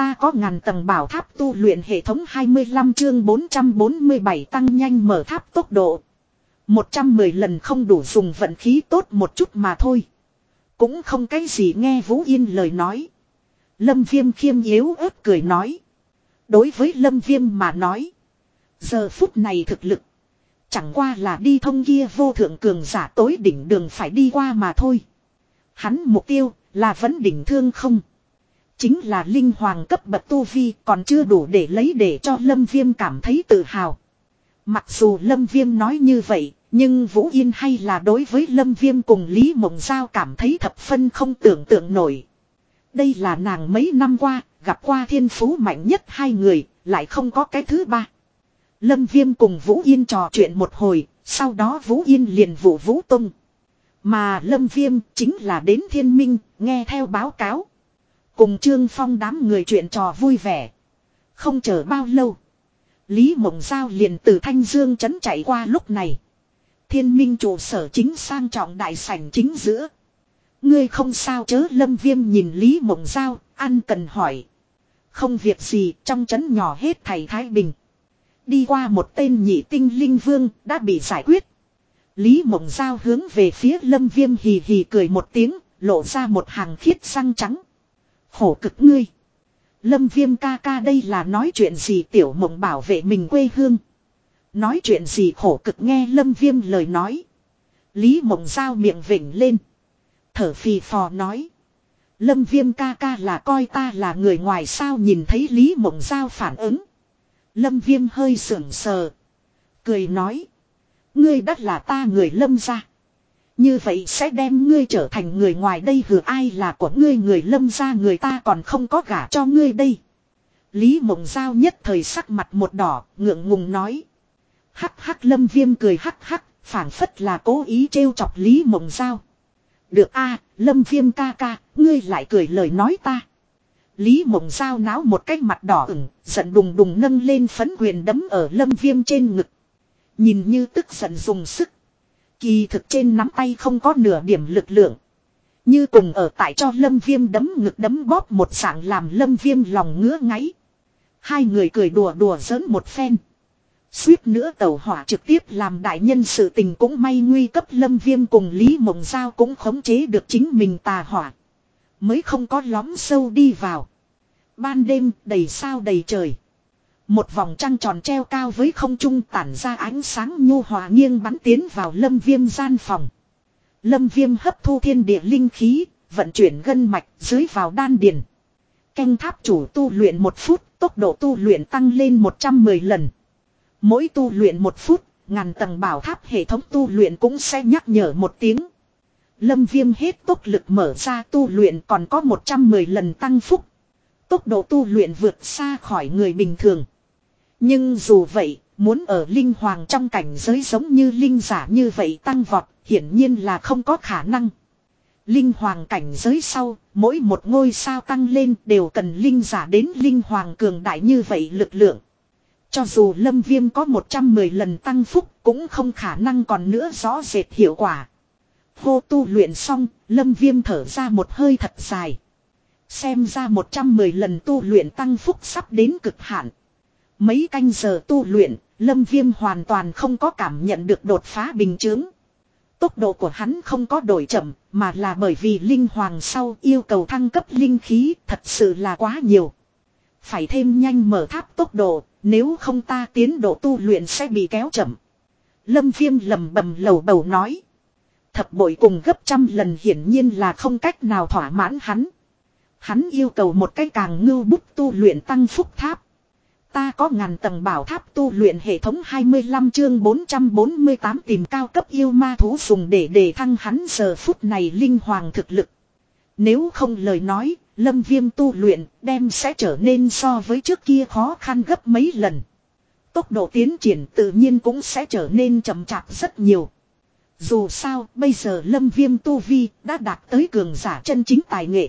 Ta có ngàn tầng bảo tháp tu luyện hệ thống 25 chương 447 tăng nhanh mở tháp tốc độ. 110 lần không đủ dùng vận khí tốt một chút mà thôi. Cũng không cái gì nghe Vũ Yên lời nói. Lâm Viêm khiêm yếu ớt cười nói. Đối với Lâm Viêm mà nói. Giờ phút này thực lực. Chẳng qua là đi thông kia vô thượng cường giả tối đỉnh đường phải đi qua mà thôi. Hắn mục tiêu là vẫn đỉnh thương không. Chính là linh hoàng cấp bậc tu vi còn chưa đủ để lấy để cho Lâm Viêm cảm thấy tự hào. Mặc dù Lâm Viêm nói như vậy, nhưng Vũ Yên hay là đối với Lâm Viêm cùng Lý Mộng Giao cảm thấy thập phân không tưởng tượng nổi. Đây là nàng mấy năm qua, gặp qua thiên phú mạnh nhất hai người, lại không có cái thứ ba. Lâm Viêm cùng Vũ Yên trò chuyện một hồi, sau đó Vũ Yên liền vụ Vũ tông Mà Lâm Viêm chính là đến thiên minh, nghe theo báo cáo. Cùng Trương Phong đám người chuyện trò vui vẻ. Không chờ bao lâu. Lý Mộng Giao liền từ Thanh Dương trấn chạy qua lúc này. Thiên minh trụ sở chính sang trọng đại sảnh chính giữa. Ngươi không sao chớ lâm viêm nhìn Lý Mộng Giao, ăn cần hỏi. Không việc gì trong trấn nhỏ hết thầy Thái Bình. Đi qua một tên nhị tinh linh vương đã bị giải quyết. Lý Mộng Giao hướng về phía lâm viêm hì hì cười một tiếng, lộ ra một hàng khiết răng trắng. Khổ cực ngươi. Lâm viêm ca ca đây là nói chuyện gì tiểu mộng bảo vệ mình quê hương. Nói chuyện gì khổ cực nghe lâm viêm lời nói. Lý mộng giao miệng vỉnh lên. Thở phì phò nói. Lâm viêm ca ca là coi ta là người ngoài sao nhìn thấy Lý mộng giao phản ứng. Lâm viêm hơi sưởng sờ. Cười nói. Ngươi đắt là ta người lâm ra. Như vậy sẽ đem ngươi trở thành người ngoài đây hừa ai là của ngươi người lâm ra người ta còn không có gả cho ngươi đây. Lý mộng giao nhất thời sắc mặt một đỏ, ngượng ngùng nói. Hắc hắc lâm viêm cười hắc hắc, phản phất là cố ý trêu chọc Lý mộng giao. Được a lâm viêm ca ca, ngươi lại cười lời nói ta. Lý mộng giao náo một cái mặt đỏ ửng, giận đùng đùng nâng lên phấn quyền đấm ở lâm viêm trên ngực. Nhìn như tức giận dùng sức. Kỳ thực trên nắm tay không có nửa điểm lực lượng. Như cùng ở tại cho lâm viêm đấm ngực đấm bóp một sảng làm lâm viêm lòng ngứa ngáy. Hai người cười đùa đùa giỡn một phen. Suýt nữa tàu hỏa trực tiếp làm đại nhân sự tình cũng may nguy cấp lâm viêm cùng Lý Mộng Giao cũng khống chế được chính mình tà hỏa. Mới không có lóm sâu đi vào. Ban đêm đầy sao đầy trời. Một vòng trăng tròn treo cao với không trung tản ra ánh sáng nhu hòa nghiêng bắn tiến vào lâm viêm gian phòng. Lâm viêm hấp thu thiên địa linh khí, vận chuyển gân mạch dưới vào đan điền. Canh tháp chủ tu luyện một phút, tốc độ tu luyện tăng lên 110 lần. Mỗi tu luyện một phút, ngàn tầng bảo tháp hệ thống tu luyện cũng sẽ nhắc nhở một tiếng. Lâm viêm hết tốc lực mở ra tu luyện còn có 110 lần tăng phúc. Tốc độ tu luyện vượt xa khỏi người bình thường. Nhưng dù vậy, muốn ở linh hoàng trong cảnh giới giống như linh giả như vậy tăng vọt, hiển nhiên là không có khả năng. Linh hoàng cảnh giới sau, mỗi một ngôi sao tăng lên đều cần linh giả đến linh hoàng cường đại như vậy lực lượng. Cho dù lâm viêm có 110 lần tăng phúc cũng không khả năng còn nữa rõ rệt hiệu quả. Hô tu luyện xong, lâm viêm thở ra một hơi thật dài. Xem ra 110 lần tu luyện tăng phúc sắp đến cực hạn. Mấy canh giờ tu luyện, lâm viêm hoàn toàn không có cảm nhận được đột phá bình chứng. Tốc độ của hắn không có đổi chậm, mà là bởi vì linh hoàng sau yêu cầu thăng cấp linh khí thật sự là quá nhiều. Phải thêm nhanh mở tháp tốc độ, nếu không ta tiến độ tu luyện sẽ bị kéo chậm. Lâm viêm lầm bầm lầu bầu nói. Thập bội cùng gấp trăm lần hiển nhiên là không cách nào thỏa mãn hắn. Hắn yêu cầu một cái càng ngưu bút tu luyện tăng phúc tháp. Ta có ngàn tầng bảo tháp tu luyện hệ thống 25 chương 448 tìm cao cấp yêu ma thú dùng để đề thăng hắn giờ phút này linh hoàng thực lực. Nếu không lời nói, lâm viêm tu luyện đem sẽ trở nên so với trước kia khó khăn gấp mấy lần. Tốc độ tiến triển tự nhiên cũng sẽ trở nên chậm chạp rất nhiều. Dù sao, bây giờ lâm viêm tu vi đã đạt tới cường giả chân chính tài nghệ.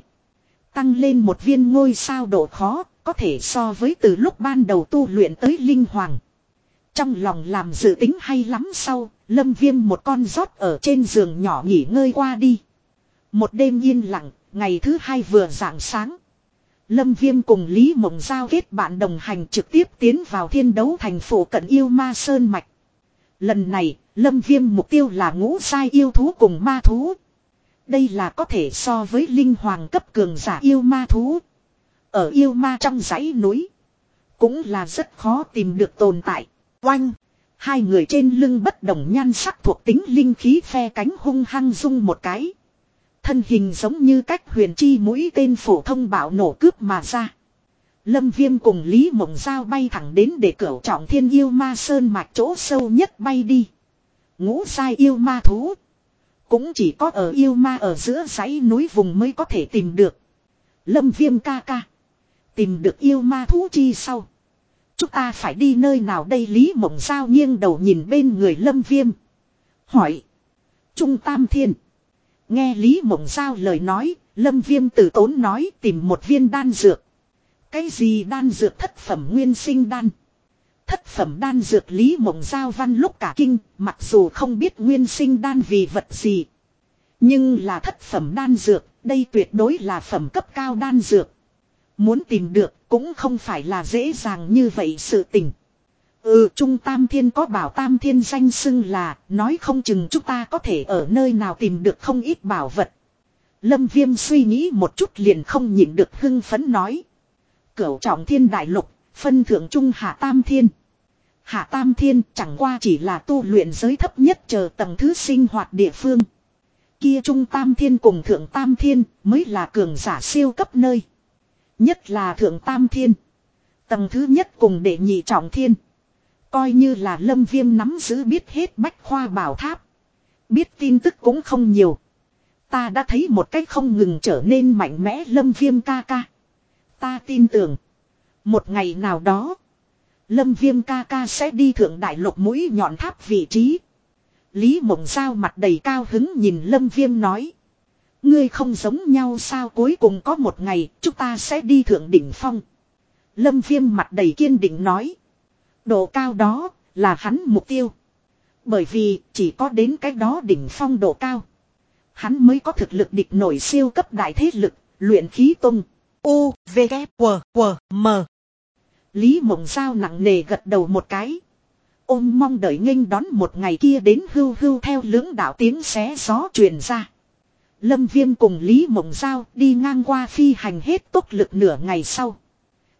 Tăng lên một viên ngôi sao độ khó, có thể so với từ lúc ban đầu tu luyện tới linh hoàng. Trong lòng làm dự tính hay lắm sau, lâm viêm một con rót ở trên giường nhỏ nghỉ ngơi qua đi. Một đêm yên lặng, ngày thứ hai vừa rạng sáng. Lâm Viêm cùng Lý Mộng Giao kết bạn đồng hành trực tiếp tiến vào thiên đấu thành phố cận yêu ma Sơn Mạch. Lần này, Lâm Viêm mục tiêu là ngũ sai yêu thú cùng ma thú. Đây là có thể so với linh hoàng cấp cường giả yêu ma thú. Ở yêu ma trong dãy núi. Cũng là rất khó tìm được tồn tại. Oanh! Hai người trên lưng bất đồng nhan sắc thuộc tính linh khí phe cánh hung hăng rung một cái. Thân hình giống như cách huyền chi mũi tên phổ thông bạo nổ cướp mà ra. Lâm Viêm cùng Lý Mộng Giao bay thẳng đến để cửa trọng thiên yêu ma sơn mạch chỗ sâu nhất bay đi. Ngũ sai yêu ma thú. Cũng chỉ có ở yêu ma ở giữa dãy núi vùng mới có thể tìm được. Lâm Viêm ca ca. Tìm được yêu ma thú chi sau. Chúng ta phải đi nơi nào đây Lý Mộng Giao nghiêng đầu nhìn bên người Lâm Viêm. Hỏi. Trung Tam Thiên. Nghe Lý Mộng Giao lời nói, Lâm Viêm tử tốn nói tìm một viên đan dược. Cái gì đan dược thất phẩm nguyên sinh đan? Thất phẩm đan dược Lý Mộng Giao văn lúc cả kinh, mặc dù không biết nguyên sinh đan vì vật gì. Nhưng là thất phẩm đan dược, đây tuyệt đối là phẩm cấp cao đan dược. Muốn tìm được cũng không phải là dễ dàng như vậy sự tình. Ừ Trung Tam Thiên có bảo Tam Thiên danh xưng là nói không chừng chúng ta có thể ở nơi nào tìm được không ít bảo vật. Lâm Viêm suy nghĩ một chút liền không nhịn được hưng phấn nói. Cửu trọng thiên đại lục, phân thượng trung hạ Tam Thiên. Hạ Tam Thiên chẳng qua chỉ là tu luyện giới thấp nhất chờ tầng thứ sinh hoạt địa phương. Kia Trung Tam Thiên cùng Thượng Tam Thiên mới là cường giả siêu cấp nơi. Nhất là Thượng Tam Thiên. Tầng thứ nhất cùng đệ nhị trọng thiên. Coi như là lâm viêm nắm giữ biết hết bách khoa bảo tháp. Biết tin tức cũng không nhiều. Ta đã thấy một cách không ngừng trở nên mạnh mẽ lâm viêm ca ca. Ta tin tưởng. Một ngày nào đó. Lâm viêm ca ca sẽ đi thượng đại lục mũi nhọn tháp vị trí. Lý mộng sao mặt đầy cao hứng nhìn lâm viêm nói. Ngươi không giống nhau sao cuối cùng có một ngày chúng ta sẽ đi thượng đỉnh phong. Lâm viêm mặt đầy kiên định nói. Độ cao đó là hắn mục tiêu. Bởi vì chỉ có đến cái đó đỉnh phong độ cao. Hắn mới có thực lực địch nổi siêu cấp đại thế lực, luyện khí tung. U, V, K, W, W, M. Lý mộng sao nặng nề gật đầu một cái. Ôm mong đợi nghênh đón một ngày kia đến hưu hưu theo lưỡng đạo tiếng xé gió truyền ra. Lâm Viêm cùng Lý Mộng Giao đi ngang qua phi hành hết tốc lực nửa ngày sau.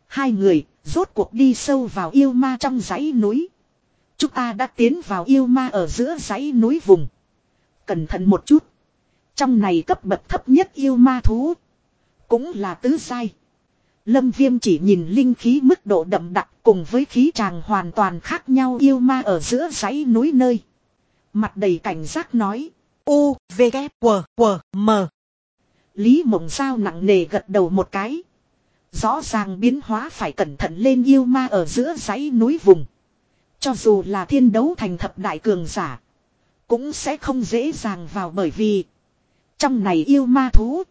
Hai người, rốt cuộc đi sâu vào yêu ma trong dãy núi. Chúng ta đã tiến vào yêu ma ở giữa dãy núi vùng. Cẩn thận một chút. Trong này cấp bậc thấp nhất yêu ma thú. Cũng là tứ sai. Lâm Viêm chỉ nhìn linh khí mức độ đậm đặc cùng với khí tràng hoàn toàn khác nhau yêu ma ở giữa dãy núi nơi. Mặt đầy cảnh giác nói. U, V, K, W, W, M. Lý mộng sao nặng nề gật đầu một cái. Rõ ràng biến hóa phải cẩn thận lên yêu ma ở giữa dãy núi vùng. Cho dù là thiên đấu thành thập đại cường giả. Cũng sẽ không dễ dàng vào bởi vì. Trong này yêu ma thú.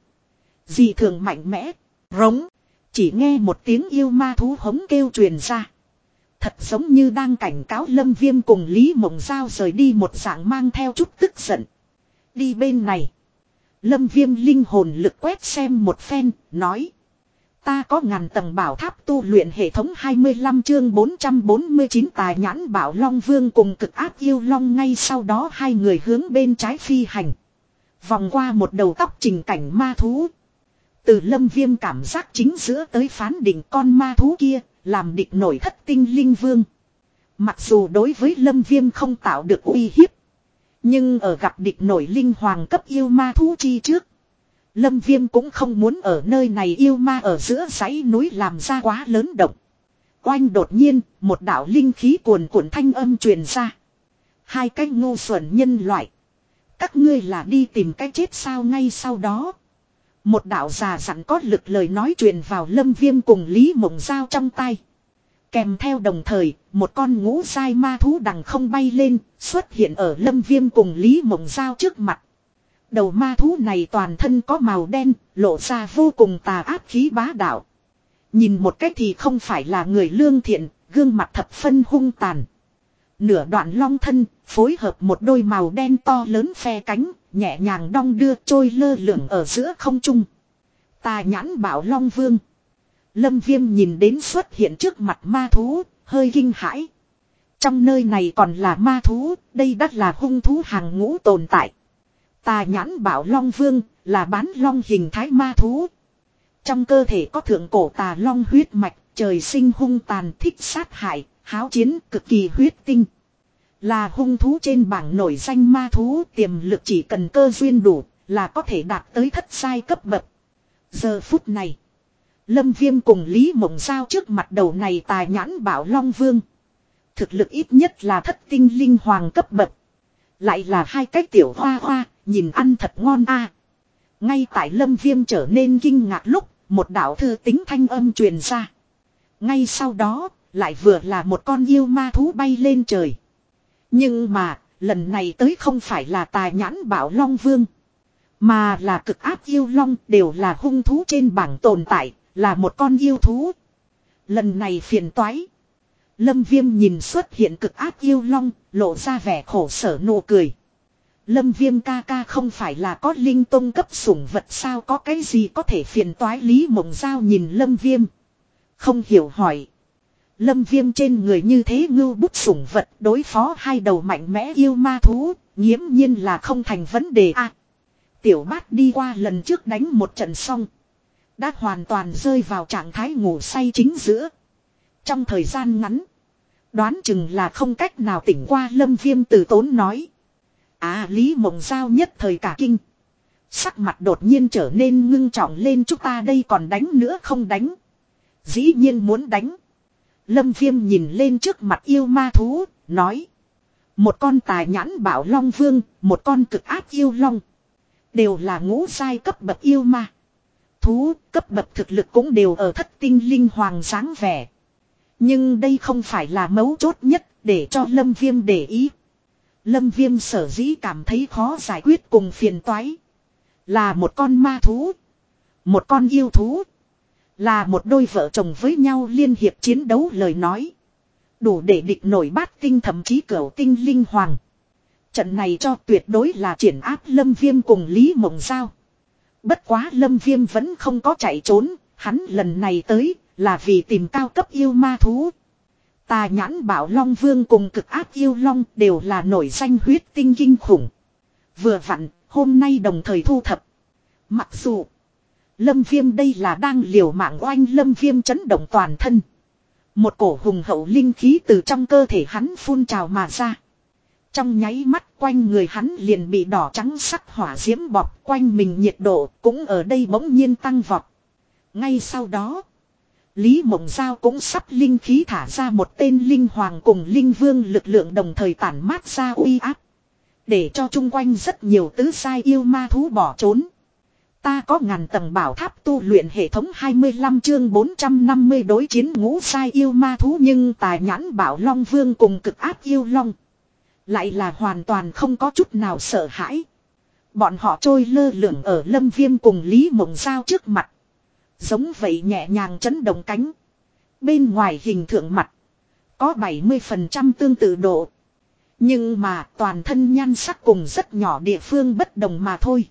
Dị thường mạnh mẽ. Rống. Chỉ nghe một tiếng yêu ma thú hống kêu truyền ra. Thật giống như đang cảnh cáo Lâm Viêm cùng Lý Mộng Giao rời đi một dạng mang theo chút tức giận. Đi bên này. Lâm Viêm linh hồn lực quét xem một phen, nói. Ta có ngàn tầng bảo tháp tu luyện hệ thống 25 chương 449 tài nhãn bảo Long Vương cùng cực áp yêu Long ngay sau đó hai người hướng bên trái phi hành. Vòng qua một đầu tóc trình cảnh ma thú. Từ lâm viêm cảm giác chính giữa tới phán định con ma thú kia, làm địch nổi thất tinh linh vương. Mặc dù đối với lâm viêm không tạo được uy hiếp. Nhưng ở gặp địch nổi linh hoàng cấp yêu ma thú chi trước. Lâm Viêm cũng không muốn ở nơi này yêu ma ở giữa dãy núi làm ra quá lớn động. Oanh đột nhiên, một đạo linh khí cuồn cuộn thanh âm truyền ra. Hai cái ngu xuẩn nhân loại. Các ngươi là đi tìm cái chết sao ngay sau đó. Một đạo già sẵn có lực lời nói truyền vào lâm viêm cùng Lý Mộng Giao trong tay. Kèm theo đồng thời, một con ngũ sai ma thú đằng không bay lên, xuất hiện ở lâm viêm cùng Lý Mộng Giao trước mặt. Đầu ma thú này toàn thân có màu đen, lộ ra vô cùng tà ác khí bá đạo. Nhìn một cách thì không phải là người lương thiện, gương mặt thập phân hung tàn. Nửa đoạn long thân, phối hợp một đôi màu đen to lớn phe cánh, nhẹ nhàng đong đưa trôi lơ lửng ở giữa không trung. Tà nhãn bảo long vương. Lâm viêm nhìn đến xuất hiện trước mặt ma thú, hơi kinh hãi. Trong nơi này còn là ma thú, đây đắt là hung thú hàng ngũ tồn tại. Tà nhãn bảo Long Vương, là bán long hình thái ma thú. Trong cơ thể có thượng cổ tà long huyết mạch, trời sinh hung tàn thích sát hại, háo chiến cực kỳ huyết tinh. Là hung thú trên bảng nổi danh ma thú tiềm lực chỉ cần cơ duyên đủ là có thể đạt tới thất sai cấp bậc. Giờ phút này. Lâm Viêm cùng Lý Mộng Giao trước mặt đầu này tài nhãn bảo Long Vương. Thực lực ít nhất là thất tinh linh hoàng cấp bậc. Lại là hai cách tiểu hoa hoa, nhìn ăn thật ngon a Ngay tại Lâm Viêm trở nên kinh ngạc lúc, một đạo thư tính thanh âm truyền ra. Ngay sau đó, lại vừa là một con yêu ma thú bay lên trời. Nhưng mà, lần này tới không phải là tài nhãn bảo Long Vương. Mà là cực áp yêu long đều là hung thú trên bảng tồn tại, là một con yêu thú. Lần này phiền toái. Lâm Viêm nhìn xuất hiện cực áp yêu long, lộ ra vẻ khổ sở nụ cười. Lâm Viêm ca ca không phải là có linh tông cấp sủng vật sao có cái gì có thể phiền toái Lý Mộng Giao nhìn Lâm Viêm. Không hiểu hỏi. Lâm Viêm trên người như thế ngưu bút sủng vật đối phó hai đầu mạnh mẽ yêu ma thú, nghiễm nhiên là không thành vấn đề a Tiểu bát đi qua lần trước đánh một trận xong. Đã hoàn toàn rơi vào trạng thái ngủ say chính giữa. Trong thời gian ngắn. Đoán chừng là không cách nào tỉnh qua lâm viêm từ tốn nói. À Lý Mộng Giao nhất thời cả kinh. Sắc mặt đột nhiên trở nên ngưng trọng lên chúng ta đây còn đánh nữa không đánh. Dĩ nhiên muốn đánh. Lâm viêm nhìn lên trước mặt yêu ma thú, nói. Một con tài nhãn bảo long vương, một con cực áp yêu long. Đều là ngũ sai cấp bậc yêu ma. Thú, cấp bậc thực lực cũng đều ở thất tinh linh hoàng dáng vẻ. Nhưng đây không phải là mấu chốt nhất để cho Lâm Viêm để ý. Lâm Viêm sở dĩ cảm thấy khó giải quyết cùng phiền toái. Là một con ma thú. Một con yêu thú. Là một đôi vợ chồng với nhau liên hiệp chiến đấu lời nói. Đủ để địch nổi bát tinh thậm chí cửu tinh linh hoàng. Trận này cho tuyệt đối là triển áp Lâm Viêm cùng Lý Mộng Giao. Bất quá Lâm Viêm vẫn không có chạy trốn, hắn lần này tới là vì tìm cao cấp yêu ma thú. Tà nhãn bảo Long Vương cùng cực áp yêu Long đều là nổi danh huyết tinh kinh khủng. Vừa vặn, hôm nay đồng thời thu thập. Mặc dù, Lâm Viêm đây là đang liều mạng oanh Lâm Viêm chấn động toàn thân. Một cổ hùng hậu linh khí từ trong cơ thể hắn phun trào mà ra. Trong nháy mắt quanh người hắn liền bị đỏ trắng sắc hỏa diễm bọc quanh mình nhiệt độ cũng ở đây bỗng nhiên tăng vọt. Ngay sau đó, Lý Mộng Giao cũng sắp linh khí thả ra một tên linh hoàng cùng linh vương lực lượng đồng thời tản mát ra uy áp. Để cho chung quanh rất nhiều tứ sai yêu ma thú bỏ trốn. Ta có ngàn tầng bảo tháp tu luyện hệ thống 25 chương 450 đối chiến ngũ sai yêu ma thú nhưng tài nhãn bảo long vương cùng cực áp yêu long. Lại là hoàn toàn không có chút nào sợ hãi. Bọn họ trôi lơ lửng ở lâm viêm cùng Lý Mộng Giao trước mặt. Giống vậy nhẹ nhàng chấn động cánh. Bên ngoài hình thượng mặt. Có 70% tương tự độ. Nhưng mà toàn thân nhan sắc cùng rất nhỏ địa phương bất đồng mà thôi.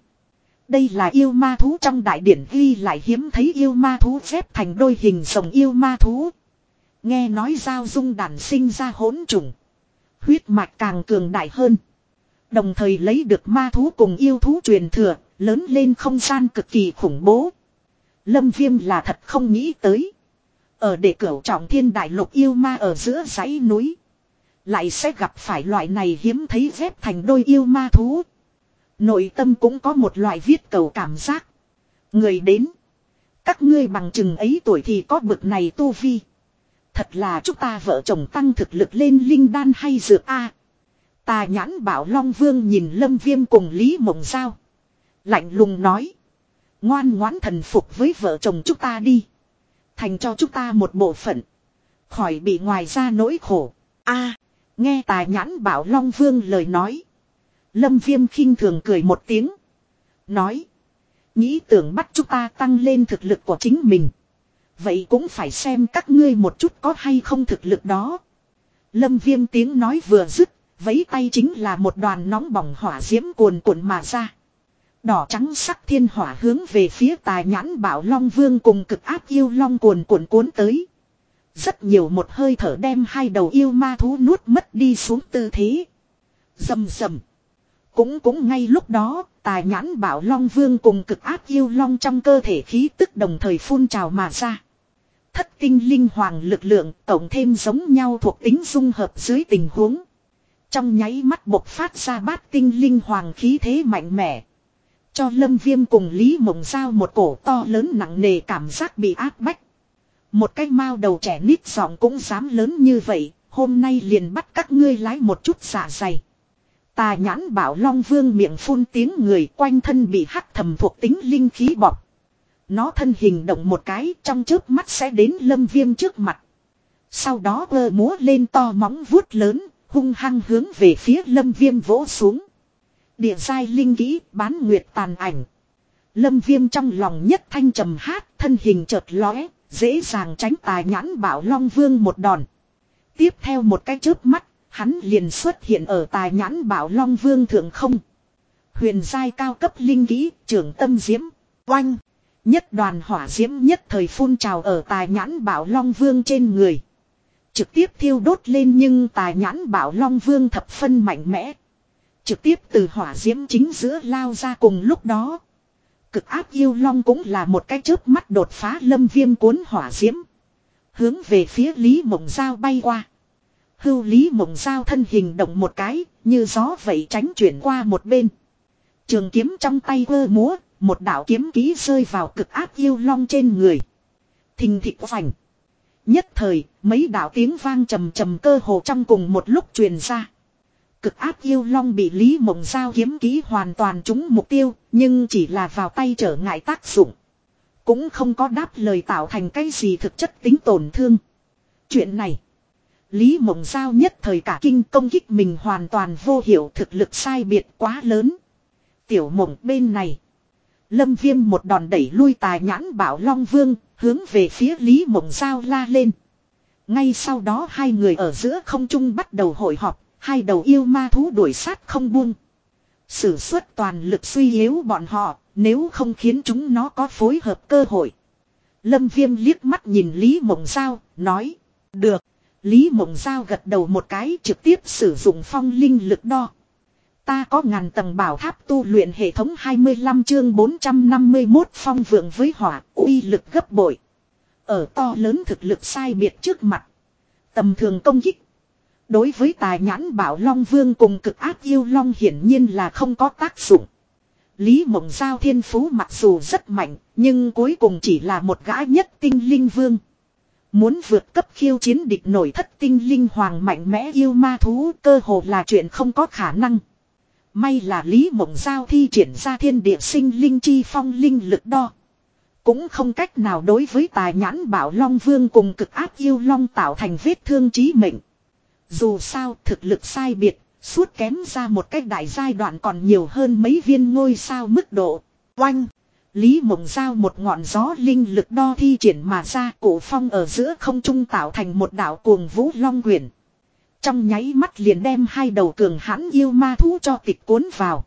Đây là yêu ma thú trong đại điển ghi lại hiếm thấy yêu ma thú xếp thành đôi hình rồng yêu ma thú. Nghe nói giao dung đàn sinh ra hỗn trùng. Huyết mạch càng cường đại hơn. Đồng thời lấy được ma thú cùng yêu thú truyền thừa, lớn lên không gian cực kỳ khủng bố. Lâm Viêm là thật không nghĩ tới. Ở đệ cửu trọng thiên đại lục yêu ma ở giữa dãy núi. Lại sẽ gặp phải loại này hiếm thấy ghép thành đôi yêu ma thú. Nội tâm cũng có một loại viết cầu cảm giác. Người đến. Các ngươi bằng chừng ấy tuổi thì có bực này tu vi. Thật là chúng ta vợ chồng tăng thực lực lên linh đan hay dược A. Tà nhãn bảo Long Vương nhìn Lâm Viêm cùng Lý Mộng Giao. Lạnh lùng nói. Ngoan ngoãn thần phục với vợ chồng chúng ta đi. Thành cho chúng ta một bộ phận. Khỏi bị ngoài ra nỗi khổ. a nghe tà nhãn bảo Long Vương lời nói. Lâm Viêm khinh thường cười một tiếng. Nói. Nghĩ tưởng bắt chúng ta tăng lên thực lực của chính mình. Vậy cũng phải xem các ngươi một chút có hay không thực lực đó. Lâm viêm tiếng nói vừa dứt, vấy tay chính là một đoàn nóng bỏng hỏa diễm cuồn cuộn mà ra. Đỏ trắng sắc thiên hỏa hướng về phía tài nhãn bảo long vương cùng cực áp yêu long cuồn cuộn cuốn tới. Rất nhiều một hơi thở đem hai đầu yêu ma thú nuốt mất đi xuống tư thế. Dầm dầm. Cũng cũng ngay lúc đó, tài nhãn bảo long vương cùng cực áp yêu long trong cơ thể khí tức đồng thời phun trào mà ra. Thất tinh linh hoàng lực lượng tổng thêm giống nhau thuộc tính dung hợp dưới tình huống. Trong nháy mắt bộc phát ra bát tinh linh hoàng khí thế mạnh mẽ. Cho lâm viêm cùng Lý Mộng Giao một cổ to lớn nặng nề cảm giác bị áp bách. Một cái mao đầu trẻ nít giọng cũng dám lớn như vậy, hôm nay liền bắt các ngươi lái một chút giả dày. Tà nhãn bảo Long Vương miệng phun tiếng người quanh thân bị hắc thầm thuộc tính linh khí bọc. Nó thân hình động một cái trong trước mắt sẽ đến lâm viêm trước mặt. Sau đó ơ múa lên to móng vuốt lớn, hung hăng hướng về phía lâm viêm vỗ xuống. Địa dai linh kỹ bán nguyệt tàn ảnh. Lâm viêm trong lòng nhất thanh trầm hát, thân hình chợt lóe, dễ dàng tránh tài nhãn bảo Long Vương một đòn. Tiếp theo một cái chớp mắt, hắn liền xuất hiện ở tài nhãn bảo Long Vương thượng không. Huyền giai cao cấp linh kỹ, trưởng tâm diễm, oanh. Nhất đoàn hỏa diễm nhất thời phun trào ở tài nhãn bảo Long Vương trên người. Trực tiếp thiêu đốt lên nhưng tài nhãn bảo Long Vương thập phân mạnh mẽ. Trực tiếp từ hỏa diễm chính giữa lao ra cùng lúc đó. Cực áp yêu long cũng là một cái chớp mắt đột phá lâm viêm cuốn hỏa diễm. Hướng về phía Lý Mộng Giao bay qua. Hưu Lý Mộng Giao thân hình động một cái, như gió vậy tránh chuyển qua một bên. Trường kiếm trong tay vơ múa, một đạo kiếm ký rơi vào cực áp yêu long trên người. Thình thịch vành. Nhất thời, mấy đạo tiếng vang trầm trầm cơ hồ trong cùng một lúc truyền ra. Cực áp yêu long bị Lý Mộng Giao kiếm ký hoàn toàn trúng mục tiêu, nhưng chỉ là vào tay trở ngại tác dụng. Cũng không có đáp lời tạo thành cái gì thực chất tính tổn thương. Chuyện này, Lý Mộng Giao nhất thời cả kinh công kích mình hoàn toàn vô hiệu thực lực sai biệt quá lớn. Tiểu mộng bên này. Lâm Viêm một đòn đẩy lui tài nhãn bảo Long Vương, hướng về phía Lý Mộng Giao la lên. Ngay sau đó hai người ở giữa không trung bắt đầu hội họp, hai đầu yêu ma thú đuổi sát không buông. Sử xuất toàn lực suy yếu bọn họ, nếu không khiến chúng nó có phối hợp cơ hội. Lâm Viêm liếc mắt nhìn Lý Mộng Giao, nói, được. Lý Mộng Giao gật đầu một cái trực tiếp sử dụng phong linh lực đo. Ta có ngàn tầng bảo tháp tu luyện hệ thống 25 chương 451 phong vượng với hỏa, uy lực gấp bội. Ở to lớn thực lực sai biệt trước mặt. Tầm thường công kích. Đối với tài nhãn bảo Long Vương cùng cực ác yêu Long hiển nhiên là không có tác dụng. Lý Mộng Giao thiên phú mặc dù rất mạnh, nhưng cuối cùng chỉ là một gã nhất tinh linh vương. Muốn vượt cấp khiêu chiến địch nổi thất tinh linh hoàng mạnh mẽ yêu ma thú cơ hồ là chuyện không có khả năng. May là Lý Mộng Giao thi triển ra thiên địa sinh linh chi phong linh lực đo. Cũng không cách nào đối với tài nhãn bảo Long Vương cùng cực áp yêu Long tạo thành vết thương chí mệnh. Dù sao thực lực sai biệt, suốt kém ra một cách đại giai đoạn còn nhiều hơn mấy viên ngôi sao mức độ. Oanh! Lý Mộng Giao một ngọn gió linh lực đo thi triển mà ra cổ phong ở giữa không trung tạo thành một đảo cuồng vũ long quyển. Trong nháy mắt liền đem hai đầu cường hãn yêu ma thú cho tịch cuốn vào.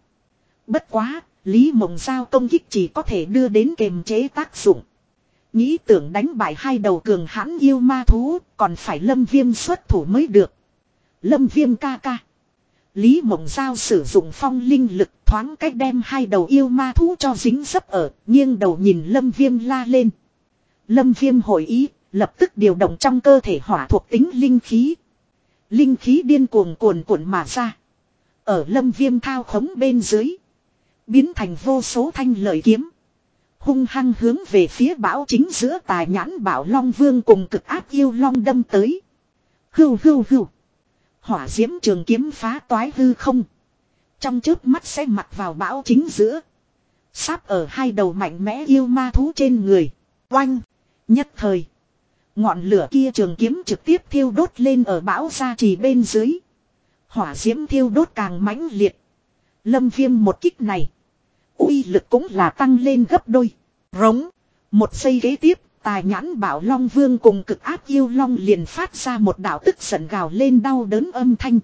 Bất quá, Lý Mộng Giao công kích chỉ có thể đưa đến kềm chế tác dụng. Nghĩ tưởng đánh bại hai đầu cường hãn yêu ma thú, còn phải lâm viêm xuất thủ mới được. Lâm viêm ca ca. Lý Mộng Giao sử dụng phong linh lực thoáng cách đem hai đầu yêu ma thú cho dính dấp ở, nghiêng đầu nhìn Lâm Viêm la lên. Lâm Viêm hội ý, lập tức điều động trong cơ thể hỏa thuộc tính linh khí. Linh khí điên cuồng cuồn cuộn mà ra. Ở Lâm Viêm thao khống bên dưới. Biến thành vô số thanh lợi kiếm. Hung hăng hướng về phía bão chính giữa tài nhãn bảo Long Vương cùng cực áp yêu Long đâm tới. Hưu hưu hưu. Hỏa diễm trường kiếm phá toái hư không. Trong trước mắt sẽ mặt vào bão chính giữa. Sáp ở hai đầu mạnh mẽ yêu ma thú trên người. Oanh. Nhất thời. Ngọn lửa kia trường kiếm trực tiếp thiêu đốt lên ở bão gia trì bên dưới. Hỏa diễm thiêu đốt càng mãnh liệt. Lâm viêm một kích này. uy lực cũng là tăng lên gấp đôi. Rống. Một giây ghế tiếp, Tài nhãn bảo Long Vương cùng cực áp yêu Long liền phát ra một đạo tức giận gào lên đau đớn âm thanh.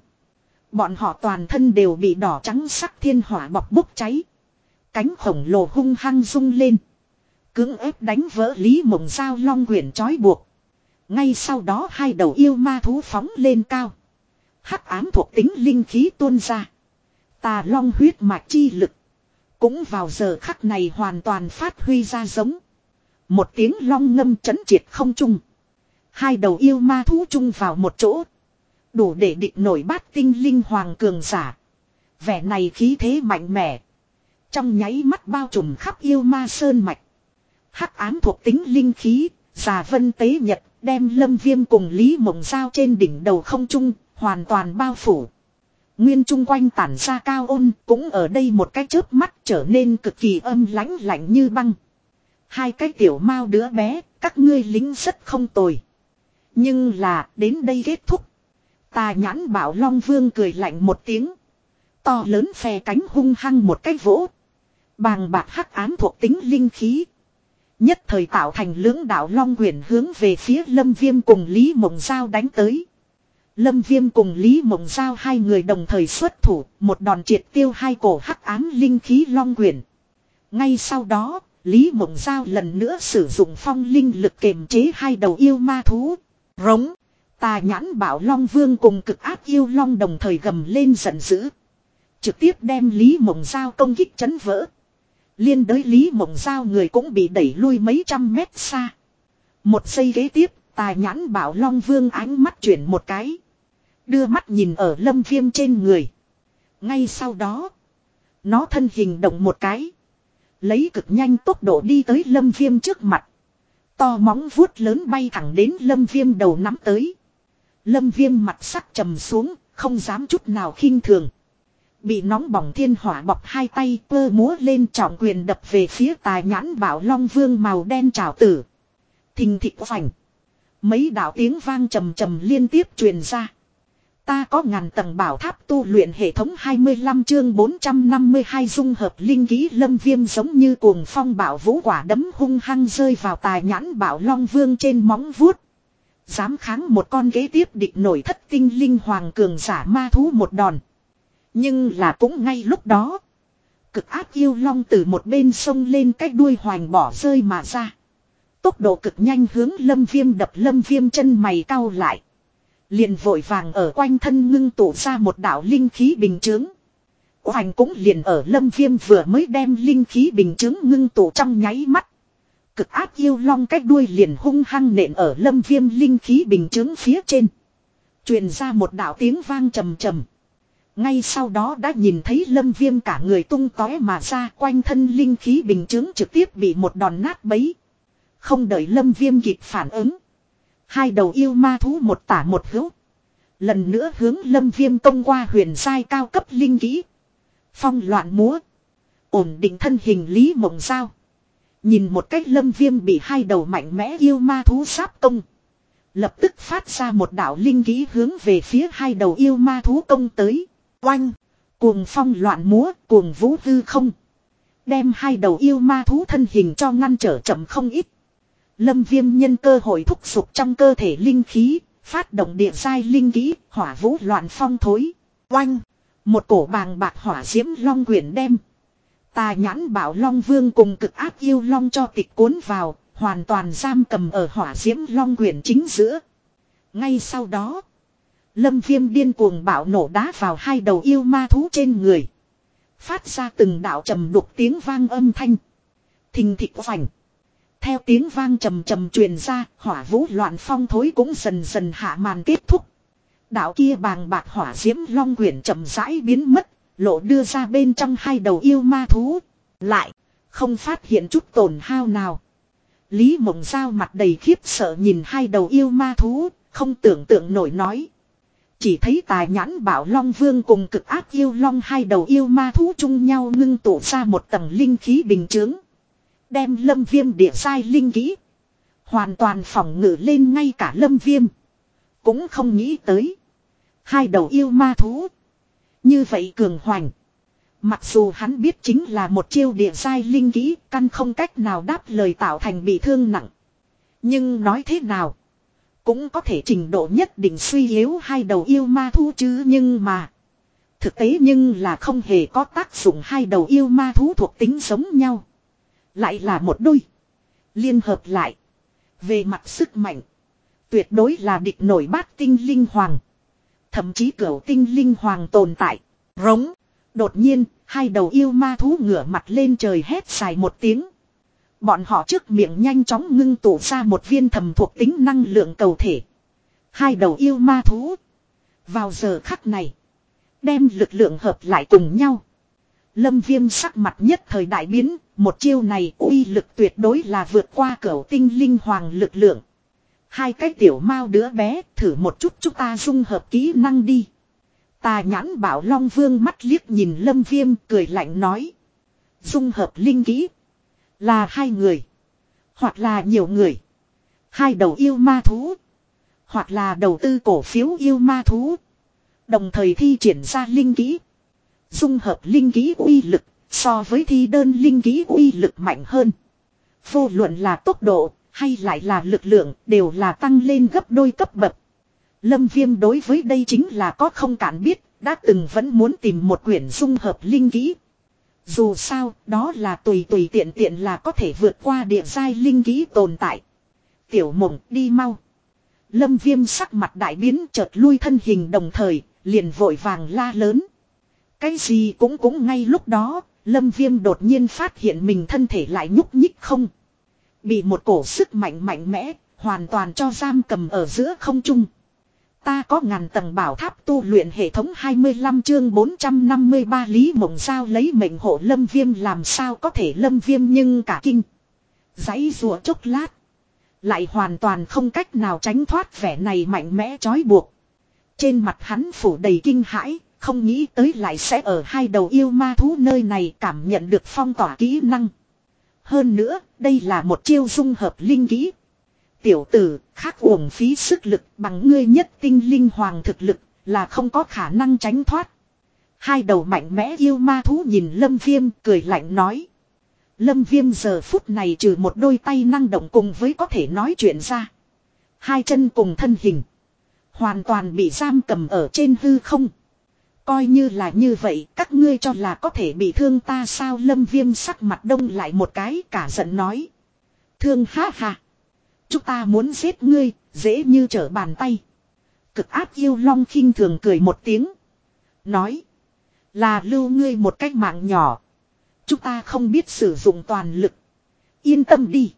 Bọn họ toàn thân đều bị đỏ trắng sắc thiên hỏa bọc bốc cháy. cánh khổng lồ hung hăng rung lên. Cưỡng ép đánh vỡ Lý Mộng Giao long quyển trói buộc. Ngay sau đó hai đầu yêu ma thú phóng lên cao. Hắc ám thuộc tính linh khí tuôn ra. Tà long huyết mạch chi lực. Cũng vào giờ khắc này hoàn toàn phát huy ra giống. Một tiếng long ngâm chấn triệt không trung. Hai đầu yêu ma thú chung vào một chỗ. Đủ để địch nổi bát tinh linh hoàng cường giả. Vẻ này khí thế mạnh mẽ. Trong nháy mắt bao trùm khắp yêu ma sơn mạch. Hắc ám thuộc tính linh khí, già vân tế nhật, đem lâm viêm cùng Lý Mộng Giao trên đỉnh đầu không trung, hoàn toàn bao phủ. Nguyên trung quanh tản ra cao ôn, cũng ở đây một cái chớp mắt trở nên cực kỳ âm lánh lạnh như băng. Hai cái tiểu mau đứa bé, các ngươi lính rất không tồi. Nhưng là, đến đây kết thúc. Tà nhãn bảo Long Vương cười lạnh một tiếng. To lớn phe cánh hung hăng một cái vỗ. Bàng bạc hắc ám thuộc tính linh khí. Nhất thời tạo thành lưỡng đạo long quyển hướng về phía Lâm Viêm cùng Lý Mộng Giao đánh tới. Lâm Viêm cùng Lý Mộng Giao hai người đồng thời xuất thủ, một đòn triệt tiêu hai cổ hắc ám linh khí long quyển. Ngay sau đó, Lý Mộng Giao lần nữa sử dụng phong linh lực kềm chế hai đầu yêu ma thú. Rống, tà nhãn bảo Long Vương cùng cực áp yêu Long đồng thời gầm lên giận dữ. Trực tiếp đem Lý Mộng Giao công kích chấn vỡ. Liên đới Lý Mộng Giao người cũng bị đẩy lui mấy trăm mét xa. Một giây ghế tiếp, tài nhãn bảo Long Vương ánh mắt chuyển một cái. Đưa mắt nhìn ở lâm viêm trên người. Ngay sau đó, nó thân hình động một cái. Lấy cực nhanh tốc độ đi tới lâm viêm trước mặt. To móng vuốt lớn bay thẳng đến lâm viêm đầu nắm tới. Lâm viêm mặt sắc trầm xuống, không dám chút nào khinh thường. Bị nóng bỏng thiên hỏa bọc hai tay cơ múa lên trọng quyền đập về phía tài nhãn bảo long vương màu đen trào tử. Thình thịt phảnh. Mấy đạo tiếng vang trầm trầm liên tiếp truyền ra. Ta có ngàn tầng bảo tháp tu luyện hệ thống 25 chương 452 dung hợp linh ký lâm viêm giống như cuồng phong bảo vũ quả đấm hung hăng rơi vào tài nhãn bảo long vương trên móng vuốt. Dám kháng một con ghế tiếp địch nổi thất tinh linh hoàng cường giả ma thú một đòn. Nhưng là cũng ngay lúc đó. Cực áp yêu long từ một bên sông lên cách đuôi hoành bỏ rơi mà ra. Tốc độ cực nhanh hướng lâm viêm đập lâm viêm chân mày cau lại. Liền vội vàng ở quanh thân ngưng tụ ra một đảo linh khí bình chướng. Hoành cũng liền ở lâm viêm vừa mới đem linh khí bình chướng ngưng tụ trong nháy mắt. Cực áp yêu long cách đuôi liền hung hăng nện ở lâm viêm linh khí bình chướng phía trên. truyền ra một đảo tiếng vang trầm trầm. Ngay sau đó đã nhìn thấy lâm viêm cả người tung tói mà ra quanh thân linh khí bình chứng trực tiếp bị một đòn nát bấy. Không đợi lâm viêm kịp phản ứng. Hai đầu yêu ma thú một tả một hữu. Lần nữa hướng lâm viêm công qua huyền sai cao cấp linh kỹ. Phong loạn múa. Ổn định thân hình lý mộng sao. Nhìn một cách lâm viêm bị hai đầu mạnh mẽ yêu ma thú sáp công. Lập tức phát ra một đảo linh kỹ hướng về phía hai đầu yêu ma thú công tới. Oanh. Cuồng phong loạn múa, cuồng vũ hư không. Đem hai đầu yêu ma thú thân hình cho ngăn trở chậm không ít. Lâm viêm nhân cơ hội thúc sụp trong cơ thể linh khí, phát động địa sai linh khí, hỏa vũ loạn phong thối. Oanh. Một cổ bàng bạc hỏa diễm long quyển đem. Tà nhãn bảo long vương cùng cực áp yêu long cho tịch cuốn vào, hoàn toàn giam cầm ở hỏa diễm long quyển chính giữa. Ngay sau đó. Lâm viêm điên cuồng bạo nổ đá vào hai đầu yêu ma thú trên người. Phát ra từng đạo trầm đục tiếng vang âm thanh. Thình thịt vành. Theo tiếng vang trầm trầm truyền ra, hỏa vũ loạn phong thối cũng dần dần hạ màn kết thúc. Đạo kia bàng bạc hỏa diễm long quyển chậm rãi biến mất, lộ đưa ra bên trong hai đầu yêu ma thú. Lại, không phát hiện chút tổn hao nào. Lý mộng giao mặt đầy khiếp sợ nhìn hai đầu yêu ma thú, không tưởng tượng nổi nói. Chỉ thấy tài nhãn bảo Long Vương cùng cực ác yêu Long hai đầu yêu ma thú chung nhau ngưng tụ ra một tầng linh khí bình chướng. Đem lâm viêm địa sai linh kỹ. Hoàn toàn phòng ngự lên ngay cả lâm viêm. Cũng không nghĩ tới. Hai đầu yêu ma thú. Như vậy cường hoành. Mặc dù hắn biết chính là một chiêu địa sai linh kỹ, căn không cách nào đáp lời tạo thành bị thương nặng. Nhưng nói thế nào. Cũng có thể trình độ nhất định suy yếu hai đầu yêu ma thú chứ nhưng mà. Thực tế nhưng là không hề có tác dụng hai đầu yêu ma thú thuộc tính giống nhau. Lại là một đôi. Liên hợp lại. Về mặt sức mạnh. Tuyệt đối là địch nổi bát tinh linh hoàng. Thậm chí cửu tinh linh hoàng tồn tại. Rống. Đột nhiên, hai đầu yêu ma thú ngửa mặt lên trời hét dài một tiếng. Bọn họ trước miệng nhanh chóng ngưng tụ ra một viên thầm thuộc tính năng lượng cầu thể. Hai đầu yêu ma thú. Vào giờ khắc này. Đem lực lượng hợp lại cùng nhau. Lâm viêm sắc mặt nhất thời đại biến. Một chiêu này uy lực tuyệt đối là vượt qua cửu tinh linh hoàng lực lượng. Hai cái tiểu mao đứa bé thử một chút chúng ta dung hợp kỹ năng đi. Tà nhãn bảo Long Vương mắt liếc nhìn Lâm Viêm cười lạnh nói. Dung hợp linh kỹ. Là hai người. Hoặc là nhiều người. Hai đầu yêu ma thú. Hoặc là đầu tư cổ phiếu yêu ma thú. Đồng thời thi triển ra linh kỹ. Dung hợp linh kỹ uy lực so với thi đơn linh kỹ uy lực mạnh hơn. Vô luận là tốc độ hay lại là lực lượng đều là tăng lên gấp đôi cấp bậc. Lâm Viêm đối với đây chính là có không cản biết, đã từng vẫn muốn tìm một quyển dung hợp linh kỹ. Dù sao, đó là tùy tùy tiện tiện là có thể vượt qua địa giai linh kỹ tồn tại. Tiểu mộng đi mau. Lâm Viêm sắc mặt đại biến chợt lui thân hình đồng thời, liền vội vàng la lớn. Cái gì cũng cũng ngay lúc đó, Lâm Viêm đột nhiên phát hiện mình thân thể lại nhúc nhích không. Bị một cổ sức mạnh mạnh mẽ, hoàn toàn cho giam cầm ở giữa không trung. Ta có ngàn tầng bảo tháp tu luyện hệ thống 25 chương 453 Lý Mộng Giao lấy mệnh hộ lâm viêm làm sao có thể lâm viêm nhưng cả kinh. Giấy rùa chốc lát. Lại hoàn toàn không cách nào tránh thoát vẻ này mạnh mẽ trói buộc. Trên mặt hắn phủ đầy kinh hãi, không nghĩ tới lại sẽ ở hai đầu yêu ma thú nơi này cảm nhận được phong tỏa kỹ năng. Hơn nữa, đây là một chiêu dung hợp linh kỹ. Tiểu tử, khác uổng phí sức lực bằng ngươi nhất tinh linh hoàng thực lực, là không có khả năng tránh thoát. Hai đầu mạnh mẽ yêu ma thú nhìn Lâm Viêm cười lạnh nói. Lâm Viêm giờ phút này trừ một đôi tay năng động cùng với có thể nói chuyện ra. Hai chân cùng thân hình. Hoàn toàn bị giam cầm ở trên hư không. Coi như là như vậy, các ngươi cho là có thể bị thương ta sao lâm viêm sắc mặt đông lại một cái cả giận nói. Thương ha ha. Chúng ta muốn giết ngươi, dễ như trở bàn tay. Cực áp yêu long khinh thường cười một tiếng. Nói. Là lưu ngươi một cách mạng nhỏ. Chúng ta không biết sử dụng toàn lực. Yên tâm đi.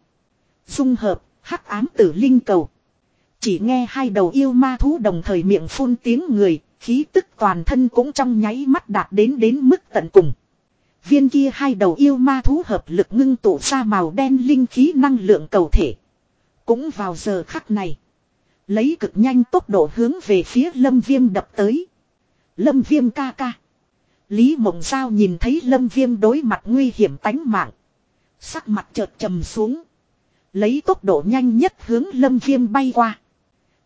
Dung hợp, hắc ám tử linh cầu. Chỉ nghe hai đầu yêu ma thú đồng thời miệng phun tiếng người, khí tức toàn thân cũng trong nháy mắt đạt đến đến mức tận cùng. Viên kia hai đầu yêu ma thú hợp lực ngưng tụ ra màu đen linh khí năng lượng cầu thể. Cũng vào giờ khắc này. Lấy cực nhanh tốc độ hướng về phía lâm viêm đập tới. Lâm viêm ca ca. Lý mộng giao nhìn thấy lâm viêm đối mặt nguy hiểm tánh mạng. Sắc mặt chợt trầm xuống. Lấy tốc độ nhanh nhất hướng lâm viêm bay qua.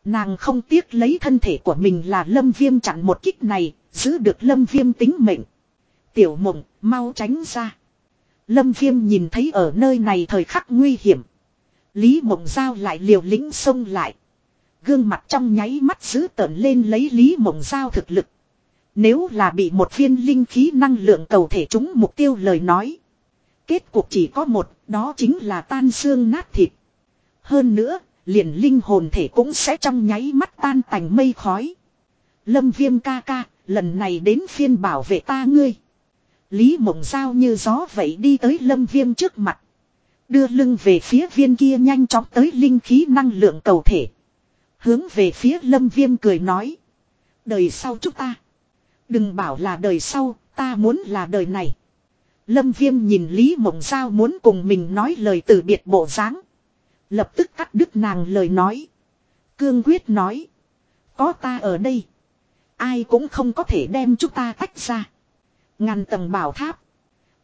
Nàng không tiếc lấy thân thể của mình là lâm viêm chặn một kích này, giữ được lâm viêm tính mệnh. Tiểu mộng, mau tránh ra. Lâm viêm nhìn thấy ở nơi này thời khắc nguy hiểm. Lý mộng giao lại liều lĩnh xông lại. Gương mặt trong nháy mắt giữ tợn lên lấy Lý mộng giao thực lực. Nếu là bị một viên linh khí năng lượng cầu thể trúng mục tiêu lời nói. Kết cục chỉ có một, đó chính là tan xương nát thịt. Hơn nữa, liền linh hồn thể cũng sẽ trong nháy mắt tan tành mây khói. Lâm viêm ca ca, lần này đến phiên bảo vệ ta ngươi. Lý mộng giao như gió vậy đi tới lâm viêm trước mặt. Đưa lưng về phía viên kia nhanh chóng tới linh khí năng lượng cầu thể. Hướng về phía lâm viêm cười nói. Đời sau chúng ta. Đừng bảo là đời sau, ta muốn là đời này. Lâm viêm nhìn Lý Mộng Giao muốn cùng mình nói lời từ biệt bộ dáng Lập tức cắt đứt nàng lời nói. Cương quyết nói. Có ta ở đây. Ai cũng không có thể đem chúng ta tách ra. Ngàn tầng bảo tháp.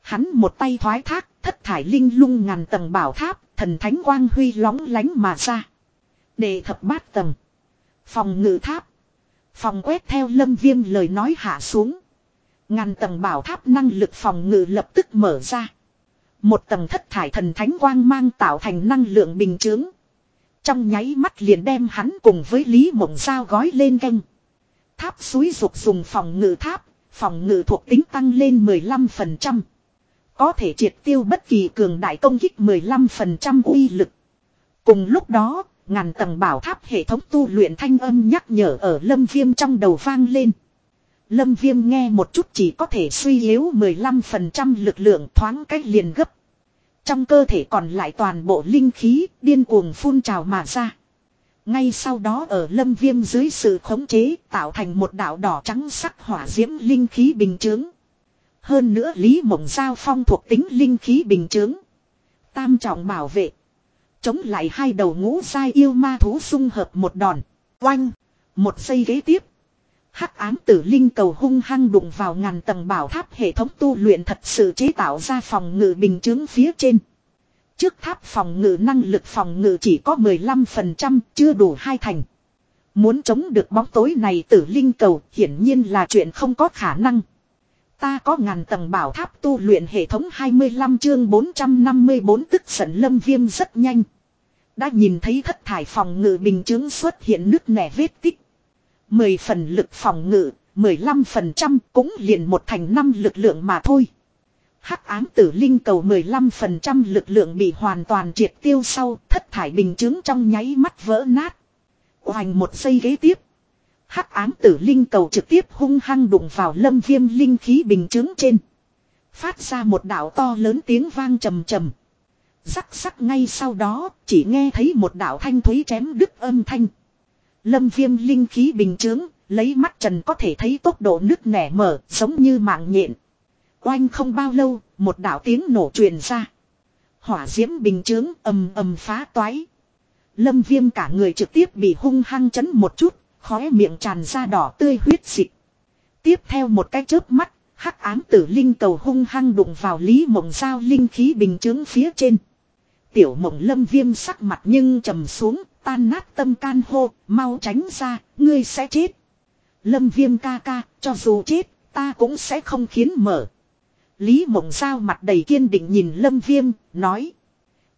Hắn một tay thoái thác, thất thải linh lung ngàn tầng bảo tháp, thần thánh quang huy lóng lánh mà ra. Đề thập bát tầng. Phòng ngự tháp. Phòng quét theo lâm viêm lời nói hạ xuống. Ngàn tầng bảo tháp năng lực phòng ngự lập tức mở ra. Một tầng thất thải thần thánh quang mang tạo thành năng lượng bình chướng. Trong nháy mắt liền đem hắn cùng với Lý Mộng Giao gói lên canh. Tháp suối ruột dùng phòng ngự tháp, phòng ngự thuộc tính tăng lên 15%. Có thể triệt tiêu bất kỳ cường đại công kích 15% uy lực. Cùng lúc đó, ngàn tầng bảo tháp hệ thống tu luyện thanh âm nhắc nhở ở lâm viêm trong đầu vang lên. Lâm viêm nghe một chút chỉ có thể suy yếu 15% lực lượng thoáng cách liền gấp. Trong cơ thể còn lại toàn bộ linh khí điên cuồng phun trào mà ra. Ngay sau đó ở lâm viêm dưới sự khống chế tạo thành một đảo đỏ trắng sắc hỏa diễm linh khí bình trướng. Hơn nữa Lý Mộng Giao phong thuộc tính linh khí bình chướng. Tam trọng bảo vệ. Chống lại hai đầu ngũ sai yêu ma thú xung hợp một đòn. Oanh. Một giây ghế tiếp. Hắc ám tử linh cầu hung hăng đụng vào ngàn tầng bảo tháp hệ thống tu luyện thật sự chế tạo ra phòng ngự bình chướng phía trên. Trước tháp phòng ngự năng lực phòng ngự chỉ có 15% chưa đủ hai thành. Muốn chống được bóng tối này tử linh cầu hiển nhiên là chuyện không có khả năng. Ta có ngàn tầng bảo tháp tu luyện hệ thống 25 chương 454 tức giận lâm viêm rất nhanh. Đã nhìn thấy thất thải phòng ngự bình chứng xuất hiện nứt nẻ vết tích. 10 phần lực phòng ngự, 15% cũng liền một thành năm lực lượng mà thôi. Hắc ám tử linh cầu 15% lực lượng bị hoàn toàn triệt tiêu sau, thất thải bình chứng trong nháy mắt vỡ nát. Hoành một giây ghế tiếp. Hắc ám tử linh cầu trực tiếp hung hăng đụng vào lâm viêm linh khí bình chứng trên. Phát ra một đảo to lớn tiếng vang trầm trầm. Rắc rắc ngay sau đó, chỉ nghe thấy một đảo thanh thúy chém đứt âm thanh. Lâm viêm linh khí bình chứng, lấy mắt trần có thể thấy tốc độ nước nẻ mở, giống như mạng nhện. Oanh không bao lâu, một đảo tiếng nổ truyền ra. Hỏa diễm bình chướng ầm ầm phá toái. Lâm viêm cả người trực tiếp bị hung hăng chấn một chút, khóe miệng tràn ra đỏ tươi huyết dịch. Tiếp theo một cái chớp mắt, hắc ám tử linh cầu hung hăng đụng vào lý mộng giao linh khí bình chứng phía trên. Tiểu mộng lâm viêm sắc mặt nhưng trầm xuống, tan nát tâm can hô, mau tránh ra, ngươi sẽ chết. Lâm viêm ca ca, cho dù chết, ta cũng sẽ không khiến mở. Lý mộng giao mặt đầy kiên định nhìn lâm viêm, nói.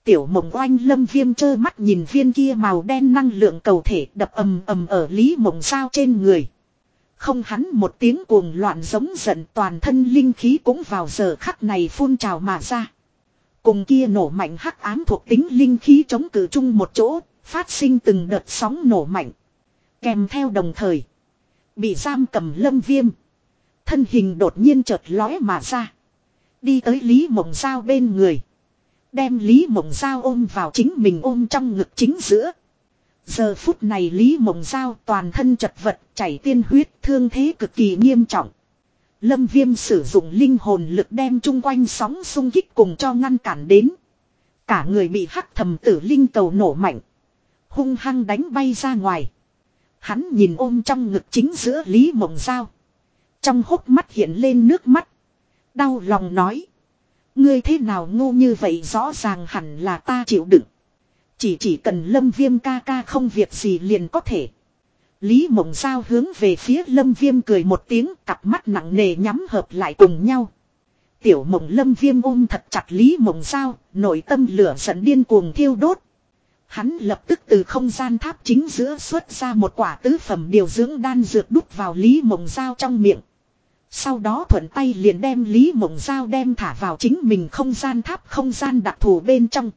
Tiểu mộng oanh lâm viêm trơ mắt nhìn viên kia màu đen năng lượng cầu thể đập ầm ầm ở lý mộng sao trên người. Không hắn một tiếng cuồng loạn giống giận toàn thân linh khí cũng vào giờ khắc này phun trào mà ra. Cùng kia nổ mạnh hắc ám thuộc tính linh khí chống cử chung một chỗ, phát sinh từng đợt sóng nổ mạnh. Kèm theo đồng thời, bị giam cầm lâm viêm. Thân hình đột nhiên chợt lói mà ra. Đi tới Lý Mộng Giao bên người. Đem Lý Mộng Giao ôm vào chính mình ôm trong ngực chính giữa. Giờ phút này Lý Mộng Giao toàn thân chật vật, chảy tiên huyết, thương thế cực kỳ nghiêm trọng. Lâm Viêm sử dụng linh hồn lực đem chung quanh sóng xung kích cùng cho ngăn cản đến. Cả người bị hắc thầm tử linh cầu nổ mạnh. Hung hăng đánh bay ra ngoài. Hắn nhìn ôm trong ngực chính giữa Lý Mộng Giao. Trong hốc mắt hiện lên nước mắt. Đau lòng nói. Ngươi thế nào ngu như vậy rõ ràng hẳn là ta chịu đựng. Chỉ chỉ cần lâm viêm ca ca không việc gì liền có thể. Lý mộng giao hướng về phía lâm viêm cười một tiếng cặp mắt nặng nề nhắm hợp lại cùng nhau. Tiểu mộng lâm viêm ôm thật chặt Lý mộng giao, nội tâm lửa giận điên cuồng thiêu đốt. Hắn lập tức từ không gian tháp chính giữa xuất ra một quả tứ phẩm điều dưỡng đan dược đút vào Lý mộng giao trong miệng. Sau đó thuận tay liền đem Lý Mộng Giao đem thả vào chính mình không gian tháp không gian đặc thù bên trong.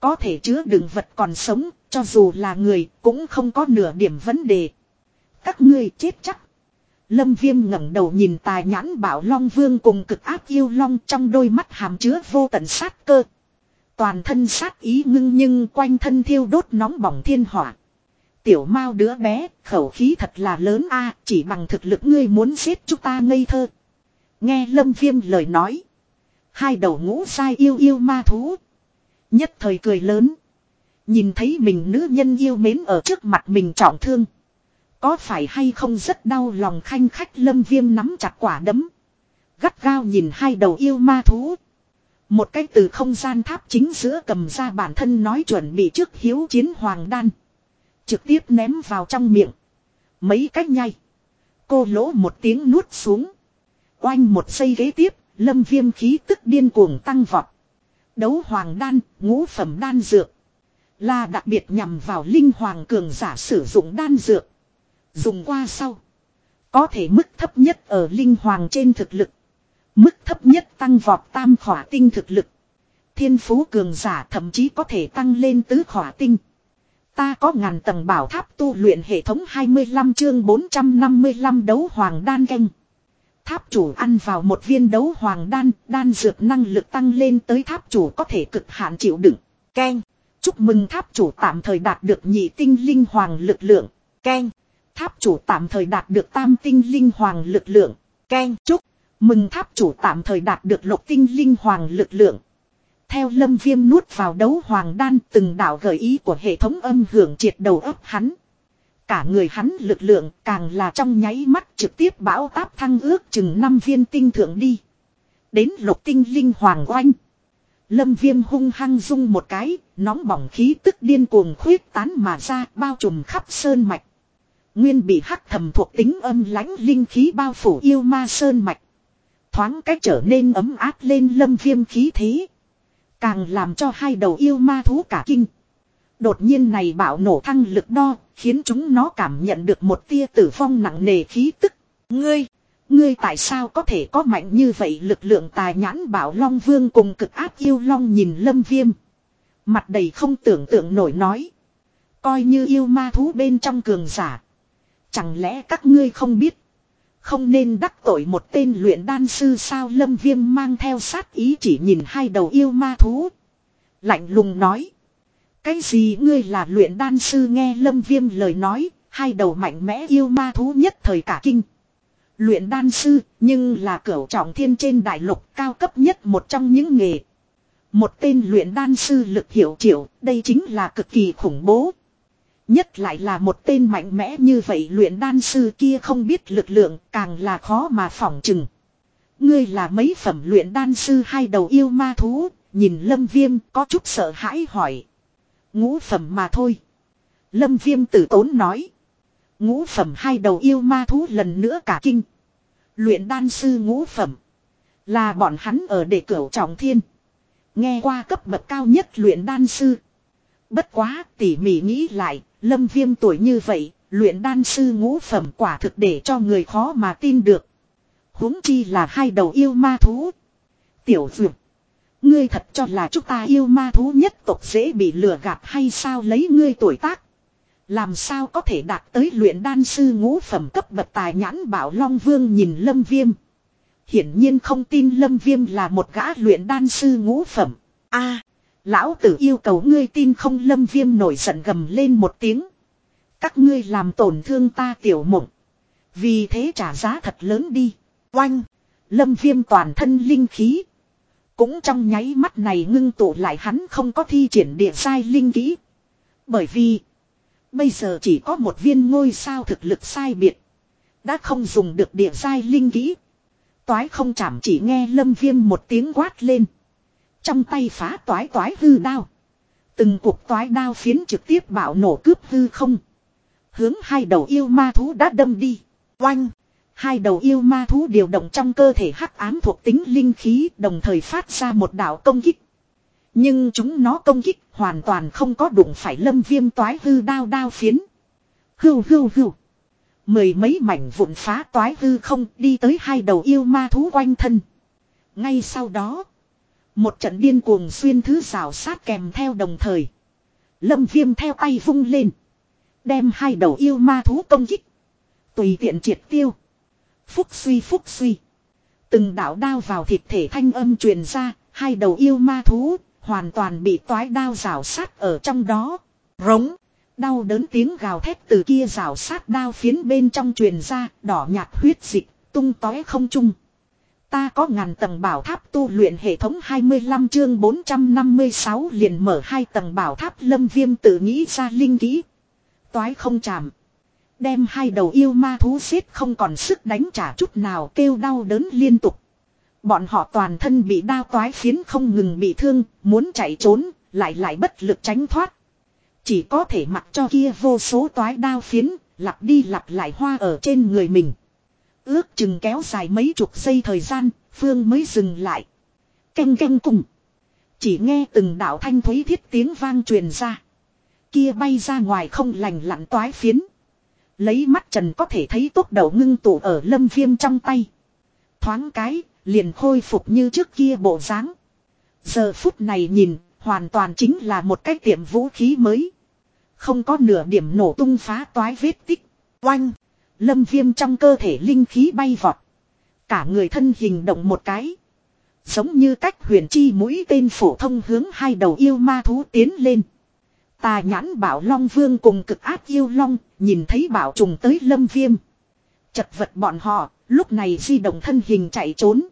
Có thể chứa đựng vật còn sống, cho dù là người, cũng không có nửa điểm vấn đề. Các ngươi chết chắc. Lâm Viêm ngẩng đầu nhìn tài nhãn bảo Long Vương cùng cực áp yêu Long trong đôi mắt hàm chứa vô tận sát cơ. Toàn thân sát ý ngưng nhưng quanh thân thiêu đốt nóng bỏng thiên hỏa. Tiểu mao đứa bé, khẩu khí thật là lớn a chỉ bằng thực lực ngươi muốn giết chúng ta ngây thơ. Nghe lâm viêm lời nói. Hai đầu ngũ sai yêu yêu ma thú. Nhất thời cười lớn. Nhìn thấy mình nữ nhân yêu mến ở trước mặt mình trọng thương. Có phải hay không rất đau lòng khanh khách lâm viêm nắm chặt quả đấm. Gắt gao nhìn hai đầu yêu ma thú. Một cái từ không gian tháp chính giữa cầm ra bản thân nói chuẩn bị trước hiếu chiến hoàng đan. Trực tiếp ném vào trong miệng. Mấy cách nhai. Cô lỗ một tiếng nuốt xuống. Oanh một giây ghế tiếp, lâm viêm khí tức điên cuồng tăng vọt. Đấu hoàng đan, ngũ phẩm đan dược. Là đặc biệt nhằm vào linh hoàng cường giả sử dụng đan dược. Dùng qua sau. Có thể mức thấp nhất ở linh hoàng trên thực lực. Mức thấp nhất tăng vọt tam khỏa tinh thực lực. Thiên phú cường giả thậm chí có thể tăng lên tứ khỏa tinh. Ta có ngàn tầng bảo tháp tu luyện hệ thống 25 chương 455 đấu hoàng đan canh. Tháp chủ ăn vào một viên đấu hoàng đan, đan dược năng lực tăng lên tới tháp chủ có thể cực hạn chịu đựng. Keng. Chúc mừng tháp chủ tạm thời đạt được nhị tinh linh hoàng lực lượng. Keng. Tháp chủ tạm thời đạt được tam tinh linh hoàng lực lượng. Keng. Chúc mừng tháp chủ tạm thời đạt được lục tinh linh hoàng lực lượng. Theo lâm viêm nuốt vào đấu hoàng đan từng đạo gợi ý của hệ thống âm hưởng triệt đầu ấp hắn. Cả người hắn lực lượng càng là trong nháy mắt trực tiếp bão táp thăng ước chừng 5 viên tinh thượng đi. Đến lục tinh linh hoàng oanh. Lâm viêm hung hăng rung một cái, nóng bỏng khí tức điên cuồng khuyết tán mà ra bao trùm khắp sơn mạch. Nguyên bị hắc thầm thuộc tính âm lãnh linh khí bao phủ yêu ma sơn mạch. Thoáng cách trở nên ấm áp lên lâm viêm khí thế. Càng làm cho hai đầu yêu ma thú cả kinh. Đột nhiên này bạo nổ thăng lực đo, khiến chúng nó cảm nhận được một tia tử phong nặng nề khí tức. Ngươi, ngươi tại sao có thể có mạnh như vậy lực lượng tài nhãn bảo Long Vương cùng cực áp yêu Long nhìn lâm viêm. Mặt đầy không tưởng tượng nổi nói. Coi như yêu ma thú bên trong cường giả. Chẳng lẽ các ngươi không biết. Không nên đắc tội một tên luyện đan sư sao lâm viêm mang theo sát ý chỉ nhìn hai đầu yêu ma thú. Lạnh lùng nói. Cái gì ngươi là luyện đan sư nghe lâm viêm lời nói, hai đầu mạnh mẽ yêu ma thú nhất thời cả kinh. Luyện đan sư, nhưng là cửu trọng thiên trên đại lục cao cấp nhất một trong những nghề. Một tên luyện đan sư lực hiệu triệu, đây chính là cực kỳ khủng bố. Nhất lại là một tên mạnh mẽ như vậy luyện đan sư kia không biết lực lượng càng là khó mà phỏng chừng. Ngươi là mấy phẩm luyện đan sư hai đầu yêu ma thú, nhìn lâm viêm có chút sợ hãi hỏi. Ngũ phẩm mà thôi. Lâm viêm tử tốn nói. Ngũ phẩm hai đầu yêu ma thú lần nữa cả kinh. Luyện đan sư ngũ phẩm. Là bọn hắn ở để cửu trọng thiên. Nghe qua cấp bậc cao nhất luyện đan sư. Bất quá tỉ mỉ nghĩ lại, lâm viêm tuổi như vậy, luyện đan sư ngũ phẩm quả thực để cho người khó mà tin được. huống chi là hai đầu yêu ma thú. Tiểu dược. Ngươi thật cho là chúng ta yêu ma thú nhất tộc dễ bị lừa gạt hay sao lấy ngươi tuổi tác. Làm sao có thể đạt tới luyện đan sư ngũ phẩm cấp bậc tài nhãn bảo Long Vương nhìn Lâm Viêm. Hiển nhiên không tin Lâm Viêm là một gã luyện đan sư ngũ phẩm. a lão tử yêu cầu ngươi tin không Lâm Viêm nổi giận gầm lên một tiếng. Các ngươi làm tổn thương ta tiểu mộng. Vì thế trả giá thật lớn đi. Oanh. Lâm Viêm toàn thân linh khí. Cũng trong nháy mắt này ngưng tụ lại hắn không có thi triển địa sai linh kỹ. Bởi vì. Bây giờ chỉ có một viên ngôi sao thực lực sai biệt. Đã không dùng được địa sai linh kỹ. Toái không chảm chỉ nghe lâm viêm một tiếng quát lên. Trong tay phá toái toái hư đao. Từng cuộc toái đao phiến trực tiếp bạo nổ cướp hư không. Hướng hai đầu yêu ma thú đã đâm đi. Oanh. Hai đầu yêu ma thú điều động trong cơ thể hắc ám thuộc tính linh khí, đồng thời phát ra một đạo công kích. Nhưng chúng nó công kích hoàn toàn không có đụng phải lâm viêm toái hư đao đao phiến. Hưu hưu hưu. Mười mấy mảnh vụn phá toái hư không đi tới hai đầu yêu ma thú quanh thân. Ngay sau đó. Một trận điên cuồng xuyên thứ rào sát kèm theo đồng thời. Lâm viêm theo tay vung lên. Đem hai đầu yêu ma thú công kích. Tùy tiện triệt tiêu. Phúc suy phúc suy. Từng đạo đao vào thịt thể thanh âm truyền ra, hai đầu yêu ma thú, hoàn toàn bị toái đao rào sát ở trong đó. Rống. Đau đớn tiếng gào thét từ kia rào sát đao phiến bên trong truyền ra, đỏ nhạt huyết dịch, tung tói không chung. Ta có ngàn tầng bảo tháp tu luyện hệ thống 25 chương 456 liền mở hai tầng bảo tháp lâm viêm tự nghĩ ra linh kỹ. Toái không chạm. Đem hai đầu yêu ma thú xếp không còn sức đánh trả chút nào kêu đau đớn liên tục. Bọn họ toàn thân bị đao toái phiến không ngừng bị thương, muốn chạy trốn, lại lại bất lực tránh thoát. Chỉ có thể mặc cho kia vô số toái đao phiến, lặp đi lặp lại hoa ở trên người mình. Ước chừng kéo dài mấy chục giây thời gian, Phương mới dừng lại. Canh canh cùng. Chỉ nghe từng đạo thanh thúy thiết tiếng vang truyền ra. Kia bay ra ngoài không lành lặn toái phiến. Lấy mắt trần có thể thấy tốt đầu ngưng tụ ở lâm viêm trong tay. Thoáng cái, liền khôi phục như trước kia bộ dáng Giờ phút này nhìn, hoàn toàn chính là một cái tiệm vũ khí mới. Không có nửa điểm nổ tung phá toái vết tích. Oanh! Lâm viêm trong cơ thể linh khí bay vọt. Cả người thân hình động một cái. Giống như cách huyền chi mũi tên phổ thông hướng hai đầu yêu ma thú tiến lên. Tà nhãn bảo Long Vương cùng cực ác yêu Long, nhìn thấy bảo trùng tới lâm viêm. Chật vật bọn họ, lúc này di động thân hình chạy trốn.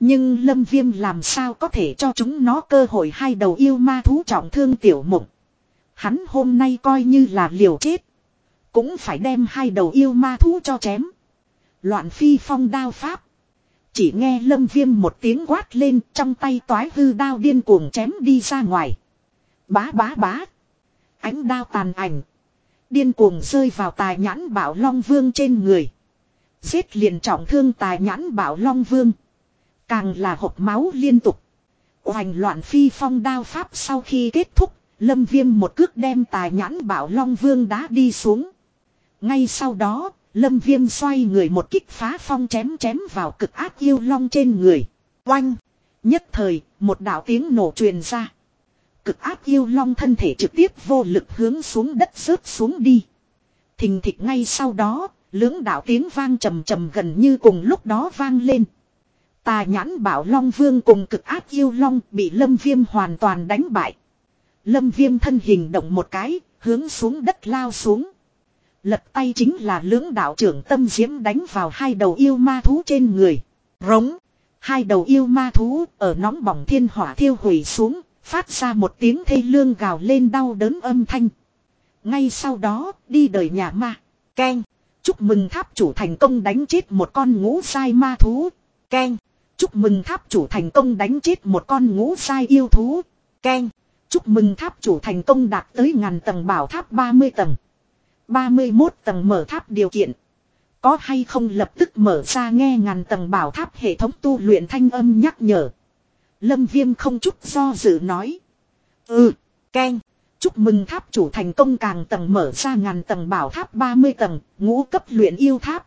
Nhưng lâm viêm làm sao có thể cho chúng nó cơ hội hai đầu yêu ma thú trọng thương tiểu mộng. Hắn hôm nay coi như là liều chết. Cũng phải đem hai đầu yêu ma thú cho chém. Loạn phi phong đao pháp. Chỉ nghe lâm viêm một tiếng quát lên trong tay toái hư đao điên cuồng chém đi ra ngoài. Bá bá bá. Ánh đao tàn ảnh. Điên cuồng rơi vào tài nhãn bảo Long Vương trên người. Giết liền trọng thương tài nhãn bảo Long Vương. Càng là hộp máu liên tục. Hoành loạn phi phong đao pháp sau khi kết thúc. Lâm viêm một cước đem tài nhãn bảo Long Vương đá đi xuống. Ngay sau đó, Lâm Viêm xoay người một kích phá phong chém chém vào cực ác yêu long trên người. Oanh! Nhất thời, một đạo tiếng nổ truyền ra. Cực ác yêu long thân thể trực tiếp vô lực hướng xuống đất rớt xuống đi. Thình thịch ngay sau đó, lưỡng đạo tiếng vang trầm trầm gần như cùng lúc đó vang lên. Tà nhãn bảo long vương cùng cực ác yêu long bị lâm viêm hoàn toàn đánh bại. Lâm viêm thân hình động một cái, hướng xuống đất lao xuống. Lật tay chính là lưỡng đạo trưởng tâm diễm đánh vào hai đầu yêu ma thú trên người. Rống. Hai đầu yêu ma thú ở nóng bỏng thiên hỏa thiêu hủy xuống, phát ra một tiếng thê lương gào lên đau đớn âm thanh. Ngay sau đó, đi đời nhà ma. Keng. Chúc mừng tháp chủ thành công đánh chết một con ngũ sai ma thú. Keng. Chúc mừng tháp chủ thành công đánh chết một con ngũ sai yêu thú. Keng. Chúc mừng tháp chủ thành công đạt tới ngàn tầng bảo tháp 30 tầng. 31 tầng mở tháp điều kiện. Có hay không lập tức mở ra nghe ngàn tầng bảo tháp hệ thống tu luyện thanh âm nhắc nhở. Lâm Viêm không chút do dự nói. Ừ, keng. Chúc mừng tháp chủ thành công càng tầng mở ra ngàn tầng bảo tháp 30 tầng, ngũ cấp luyện yêu tháp.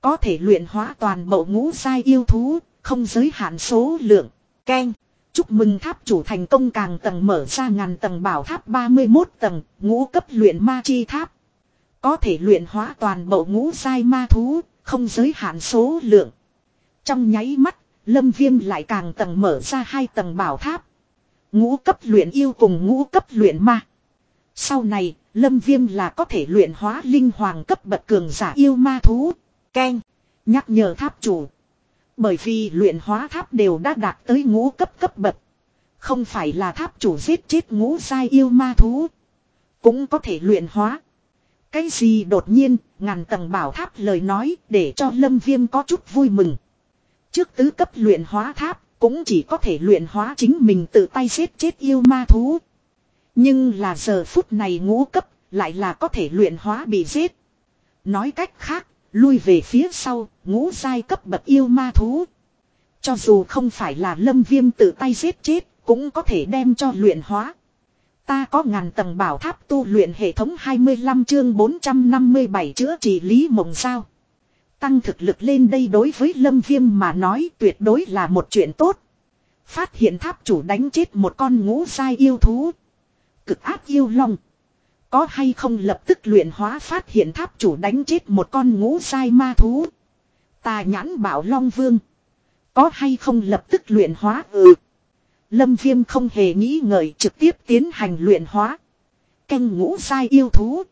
Có thể luyện hóa toàn bộ ngũ sai yêu thú, không giới hạn số lượng. Keng. Chúc mừng tháp chủ thành công càng tầng mở ra ngàn tầng bảo tháp 31 tầng, ngũ cấp luyện ma chi tháp. Có thể luyện hóa toàn bộ ngũ sai ma thú, không giới hạn số lượng. Trong nháy mắt, lâm viêm lại càng tầng mở ra hai tầng bảo tháp. Ngũ cấp luyện yêu cùng ngũ cấp luyện ma. Sau này, lâm viêm là có thể luyện hóa linh hoàng cấp bậc cường giả yêu ma thú. Ken, nhắc nhở tháp chủ. Bởi vì luyện hóa tháp đều đã đạt tới ngũ cấp cấp bậc. Không phải là tháp chủ giết chết ngũ sai yêu ma thú. Cũng có thể luyện hóa. Cái gì đột nhiên, ngàn tầng bảo tháp lời nói để cho lâm viêm có chút vui mừng. Trước tứ cấp luyện hóa tháp, cũng chỉ có thể luyện hóa chính mình tự tay giết chết yêu ma thú. Nhưng là giờ phút này ngũ cấp, lại là có thể luyện hóa bị giết. Nói cách khác, lui về phía sau, ngũ giai cấp bậc yêu ma thú. Cho dù không phải là lâm viêm tự tay giết chết, cũng có thể đem cho luyện hóa. Ta có ngàn tầng bảo tháp tu luyện hệ thống 25 chương 457 chữa trị lý mộng sao. Tăng thực lực lên đây đối với lâm viêm mà nói tuyệt đối là một chuyện tốt. Phát hiện tháp chủ đánh chết một con ngũ sai yêu thú. Cực ác yêu long. Có hay không lập tức luyện hóa phát hiện tháp chủ đánh chết một con ngũ sai ma thú. Tà nhãn bảo long vương. Có hay không lập tức luyện hóa ừ. Lâm Viêm không hề nghĩ ngợi trực tiếp tiến hành luyện hóa. Canh ngũ sai yêu thú.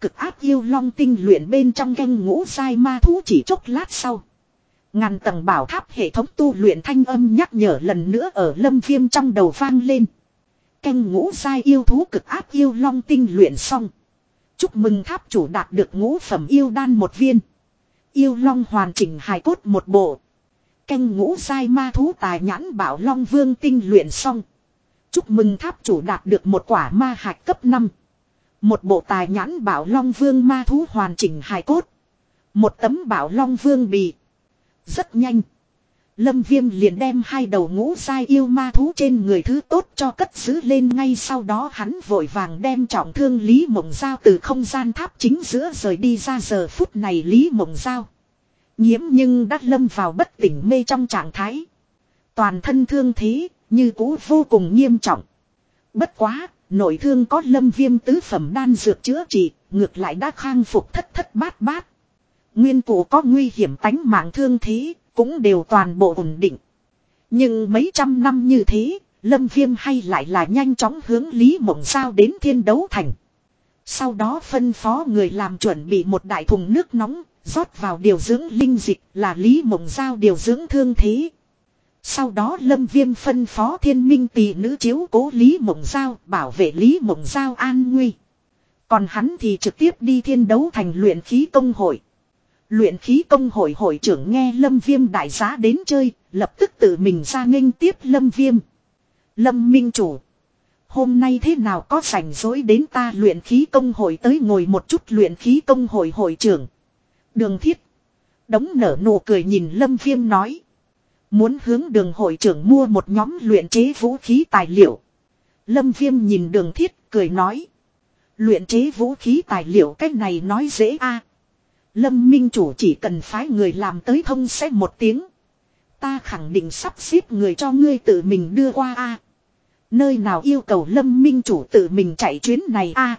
Cực áp yêu long tinh luyện bên trong canh ngũ sai ma thú chỉ chốc lát sau. Ngàn tầng bảo tháp hệ thống tu luyện thanh âm nhắc nhở lần nữa ở lâm viêm trong đầu vang lên. Canh ngũ sai yêu thú cực áp yêu long tinh luyện xong. Chúc mừng tháp chủ đạt được ngũ phẩm yêu đan một viên. Yêu long hoàn chỉnh hài cốt một bộ. Canh ngũ sai ma thú tài nhãn bảo Long Vương tinh luyện xong. Chúc mừng tháp chủ đạt được một quả ma hạch cấp 5. Một bộ tài nhãn bảo Long Vương ma thú hoàn chỉnh hài cốt. Một tấm bảo Long Vương bì. Rất nhanh. Lâm Viêm liền đem hai đầu ngũ sai yêu ma thú trên người thứ tốt cho cất giữ lên ngay sau đó hắn vội vàng đem trọng thương Lý Mộng Giao từ không gian tháp chính giữa rời đi ra giờ phút này Lý Mộng Giao. Nhiễm nhưng đã lâm vào bất tỉnh mê trong trạng thái. Toàn thân thương thế, như cũ vô cùng nghiêm trọng. Bất quá, nội thương có lâm viêm tứ phẩm đan dược chữa trị, ngược lại đã khang phục thất thất bát bát. Nguyên cụ có nguy hiểm tánh mạng thương thế, cũng đều toàn bộ ổn định. Nhưng mấy trăm năm như thế, Lâm Viêm hay lại là nhanh chóng hướng Lý Mộng Giao đến thiên đấu thành. Sau đó phân phó người làm chuẩn bị một đại thùng nước nóng, rót vào điều dưỡng linh dịch là Lý Mộng Giao điều dưỡng thương thế. Sau đó Lâm Viêm phân phó thiên minh tỷ nữ chiếu cố Lý Mộng Giao bảo vệ Lý Mộng Giao an nguy. Còn hắn thì trực tiếp đi thiên đấu thành luyện khí công hội. Luyện khí công hội hội trưởng nghe Lâm Viêm đại giá đến chơi, lập tức tự mình ra nghênh tiếp Lâm Viêm. Lâm Minh Chủ. Hôm nay thế nào có rảnh rỗi đến ta luyện khí công hội tới ngồi một chút luyện khí công hội hội trưởng. Đường thiết. Đống nở nụ cười nhìn Lâm Viêm nói. Muốn hướng đường hội trưởng mua một nhóm luyện chế vũ khí tài liệu. Lâm Viêm nhìn đường thiết cười nói. Luyện chế vũ khí tài liệu cách này nói dễ a Lâm Minh Chủ chỉ cần phái người làm tới thông sẽ một tiếng. Ta khẳng định sắp xếp người cho ngươi tự mình đưa qua a Nơi nào yêu cầu Lâm Minh Chủ tự mình chạy chuyến này a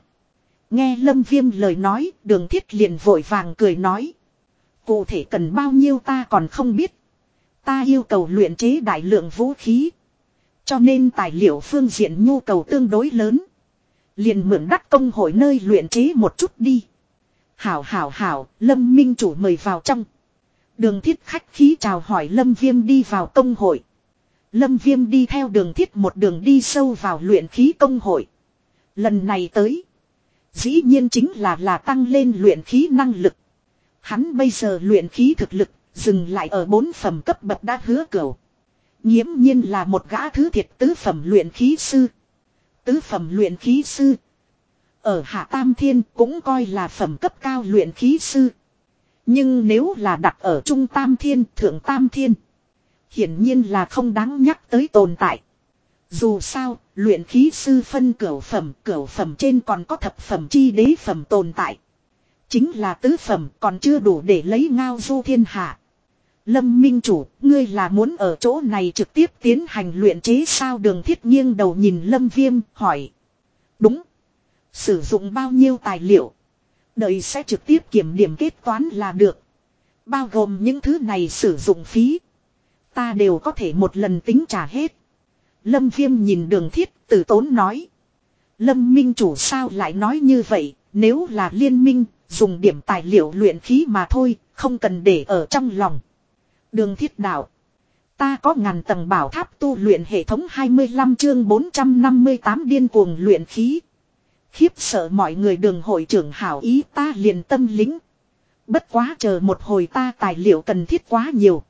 Nghe Lâm Viêm lời nói, đường thiết liền vội vàng cười nói. Cụ thể cần bao nhiêu ta còn không biết. Ta yêu cầu luyện chế đại lượng vũ khí. Cho nên tài liệu phương diện nhu cầu tương đối lớn. Liền mượn đắc công hội nơi luyện chế một chút đi. Hảo hảo hảo, Lâm Minh Chủ mời vào trong. Đường thiết khách khí chào hỏi Lâm Viêm đi vào công hội. Lâm Viêm đi theo đường thiết một đường đi sâu vào luyện khí công hội. Lần này tới. Dĩ nhiên chính là là tăng lên luyện khí năng lực. Hắn bây giờ luyện khí thực lực, dừng lại ở bốn phẩm cấp bậc đã hứa cửu. Nhiễm nhiên là một gã thứ thiệt tứ phẩm luyện khí sư. Tứ phẩm luyện khí sư. Ở Hạ Tam Thiên cũng coi là phẩm cấp cao luyện khí sư. Nhưng nếu là đặt ở Trung Tam Thiên, Thượng Tam Thiên. Hiển nhiên là không đáng nhắc tới tồn tại. Dù sao, luyện khí sư phân cửu phẩm, cửu phẩm trên còn có thập phẩm chi đế phẩm tồn tại. Chính là tứ phẩm còn chưa đủ để lấy ngao du thiên hạ. Lâm Minh Chủ, ngươi là muốn ở chỗ này trực tiếp tiến hành luyện chế sao đường thiết nghiêng đầu nhìn Lâm Viêm, hỏi. Đúng. Sử dụng bao nhiêu tài liệu. Đợi sẽ trực tiếp kiểm điểm kết toán là được. Bao gồm những thứ này sử dụng phí. Ta đều có thể một lần tính trả hết. Lâm Viêm nhìn đường thiết tử tốn nói. Lâm Minh chủ sao lại nói như vậy, nếu là liên minh, dùng điểm tài liệu luyện khí mà thôi, không cần để ở trong lòng. Đường thiết đạo. Ta có ngàn tầng bảo tháp tu luyện hệ thống 25 chương 458 điên cuồng luyện khí. Khiếp sợ mọi người đường hội trưởng hảo ý ta liền tâm lính. Bất quá chờ một hồi ta tài liệu cần thiết quá nhiều.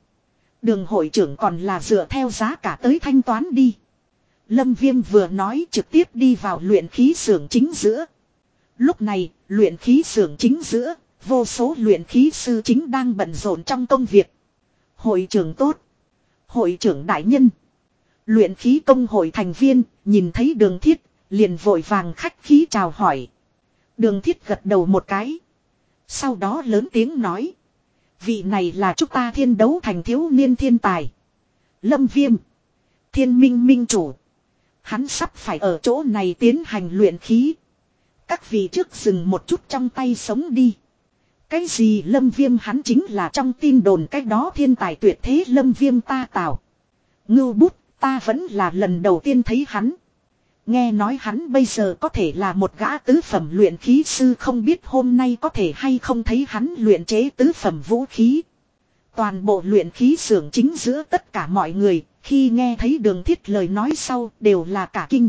Đường hội trưởng còn là dựa theo giá cả tới thanh toán đi. Lâm Viêm vừa nói trực tiếp đi vào luyện khí xưởng chính giữa. Lúc này, luyện khí xưởng chính giữa, vô số luyện khí sư chính đang bận rộn trong công việc. Hội trưởng tốt. Hội trưởng đại nhân. Luyện khí công hội thành viên, nhìn thấy đường thiết, liền vội vàng khách khí chào hỏi. Đường thiết gật đầu một cái. Sau đó lớn tiếng nói. Vị này là chúng ta thiên đấu thành thiếu niên thiên tài. Lâm Viêm. Thiên minh minh chủ. Hắn sắp phải ở chỗ này tiến hành luyện khí. Các vị trước dừng một chút trong tay sống đi. Cái gì lâm viêm hắn chính là trong tin đồn cái đó thiên tài tuyệt thế lâm viêm ta tạo. Ngưu bút ta vẫn là lần đầu tiên thấy hắn. Nghe nói hắn bây giờ có thể là một gã tứ phẩm luyện khí sư không biết hôm nay có thể hay không thấy hắn luyện chế tứ phẩm vũ khí. Toàn bộ luyện khí xưởng chính giữa tất cả mọi người, khi nghe thấy đường thiết lời nói sau đều là cả kinh.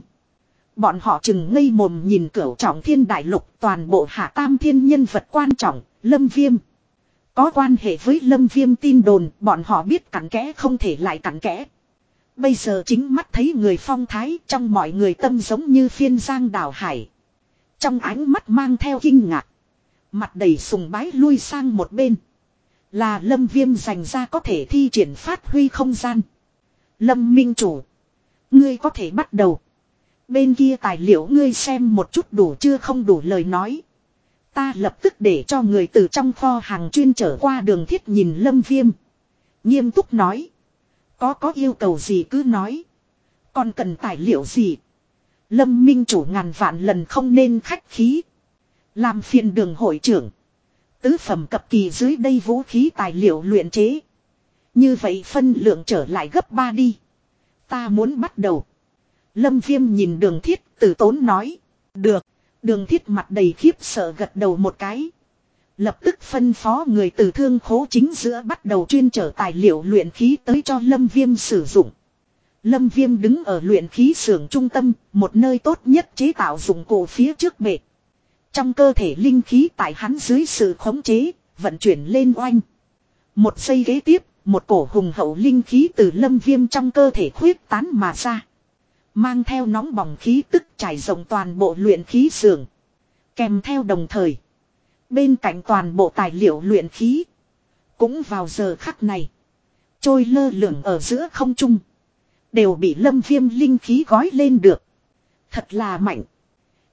Bọn họ chừng ngây mồm nhìn cửu trọng thiên đại lục toàn bộ hạ tam thiên nhân vật quan trọng, lâm viêm. Có quan hệ với lâm viêm tin đồn, bọn họ biết cắn kẽ không thể lại cắn kẽ. Bây giờ chính mắt thấy người phong thái trong mọi người tâm giống như phiên giang đảo hải. Trong ánh mắt mang theo kinh ngạc. Mặt đầy sùng bái lui sang một bên. Là lâm viêm dành ra có thể thi triển phát huy không gian. Lâm minh chủ. Ngươi có thể bắt đầu. Bên kia tài liệu ngươi xem một chút đủ chưa không đủ lời nói. Ta lập tức để cho người từ trong kho hàng chuyên trở qua đường thiết nhìn lâm viêm. Nghiêm túc nói. Có có yêu cầu gì cứ nói. Còn cần tài liệu gì. Lâm minh chủ ngàn vạn lần không nên khách khí. Làm phiền đường hội trưởng. Tứ phẩm cập kỳ dưới đây vũ khí tài liệu luyện chế. Như vậy phân lượng trở lại gấp ba đi. Ta muốn bắt đầu. Lâm viêm nhìn đường thiết từ tốn nói. Được. Đường thiết mặt đầy khiếp sợ gật đầu một cái. Lập tức phân phó người từ thương khố chính giữa bắt đầu chuyên trở tài liệu luyện khí tới cho Lâm Viêm sử dụng. Lâm Viêm đứng ở luyện khí xưởng trung tâm, một nơi tốt nhất chế tạo dụng cụ phía trước bệ. Trong cơ thể linh khí tại hắn dưới sự khống chế, vận chuyển lên oanh. Một giây ghế tiếp, một cổ hùng hậu linh khí từ lâm viêm trong cơ thể khuyết tán mà ra. Mang theo nóng bỏng khí tức trải rộng toàn bộ luyện khí xưởng. Kèm theo đồng thời. Bên cạnh toàn bộ tài liệu luyện khí. Cũng vào giờ khắc này. Trôi lơ lửng ở giữa không trung. Đều bị lâm viêm linh khí gói lên được. Thật là mạnh.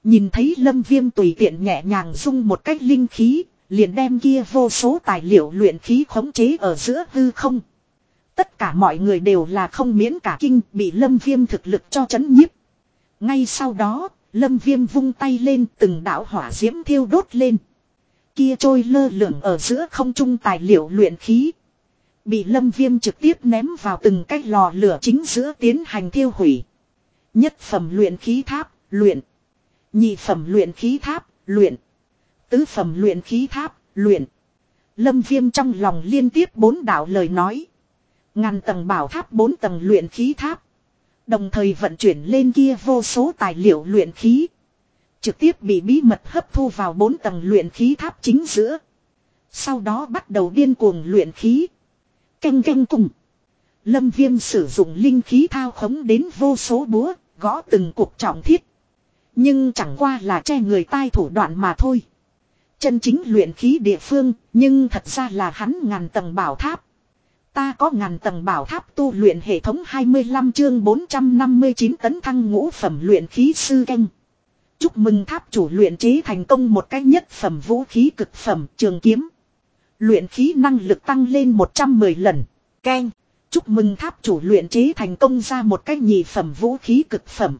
Nhìn thấy lâm viêm tùy tiện nhẹ nhàng dung một cách linh khí. Liền đem kia vô số tài liệu luyện khí khống chế ở giữa hư không. Tất cả mọi người đều là không miễn cả kinh bị lâm viêm thực lực cho chấn nhiếp. Ngay sau đó, lâm viêm vung tay lên từng đảo hỏa diễm thiêu đốt lên. Kia trôi lơ lửng ở giữa không trung tài liệu luyện khí. Bị lâm viêm trực tiếp ném vào từng cái lò lửa chính giữa tiến hành thiêu hủy. Nhất phẩm luyện khí tháp, luyện. Nhị phẩm luyện khí tháp, luyện. Tứ phẩm luyện khí tháp, luyện. Lâm viêm trong lòng liên tiếp bốn đạo lời nói. Ngàn tầng bảo tháp bốn tầng luyện khí tháp. Đồng thời vận chuyển lên kia vô số tài liệu luyện khí. Trực tiếp bị bí mật hấp thu vào bốn tầng luyện khí tháp chính giữa. Sau đó bắt đầu điên cuồng luyện khí. Canh canh cùng. Lâm viêm sử dụng linh khí thao khống đến vô số búa, gõ từng cuộc trọng thiết. Nhưng chẳng qua là che người tai thủ đoạn mà thôi. Chân chính luyện khí địa phương, nhưng thật ra là hắn ngàn tầng bảo tháp. Ta có ngàn tầng bảo tháp tu luyện hệ thống 25 chương 459 tấn thăng ngũ phẩm luyện khí sư canh. Chúc mừng tháp chủ luyện chế thành công một cách nhất phẩm vũ khí cực phẩm trường kiếm. Luyện khí năng lực tăng lên 110 lần. Canh. Chúc mừng tháp chủ luyện chế thành công ra một cách nhị phẩm vũ khí cực phẩm.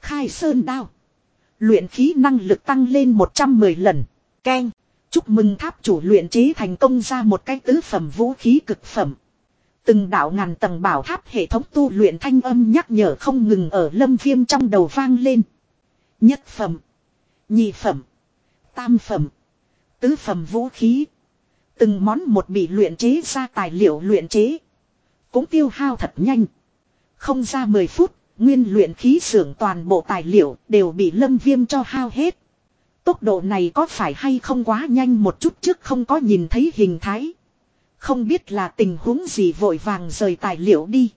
Khai sơn đao. Luyện khí năng lực tăng lên 110 lần. Keng. Chúc mừng tháp chủ luyện chế thành công ra một cái tứ phẩm vũ khí cực phẩm. Từng đạo ngàn tầng bảo tháp hệ thống tu luyện thanh âm nhắc nhở không ngừng ở lâm viêm trong đầu vang lên. Nhất phẩm. Nhị phẩm. Tam phẩm. Tứ phẩm vũ khí. Từng món một bị luyện chế ra tài liệu luyện chế. Cũng tiêu hao thật nhanh. Không ra 10 phút, nguyên luyện khí xưởng toàn bộ tài liệu đều bị lâm viêm cho hao hết. Tốc độ này có phải hay không quá nhanh một chút trước không có nhìn thấy hình thái. Không biết là tình huống gì vội vàng rời tài liệu đi.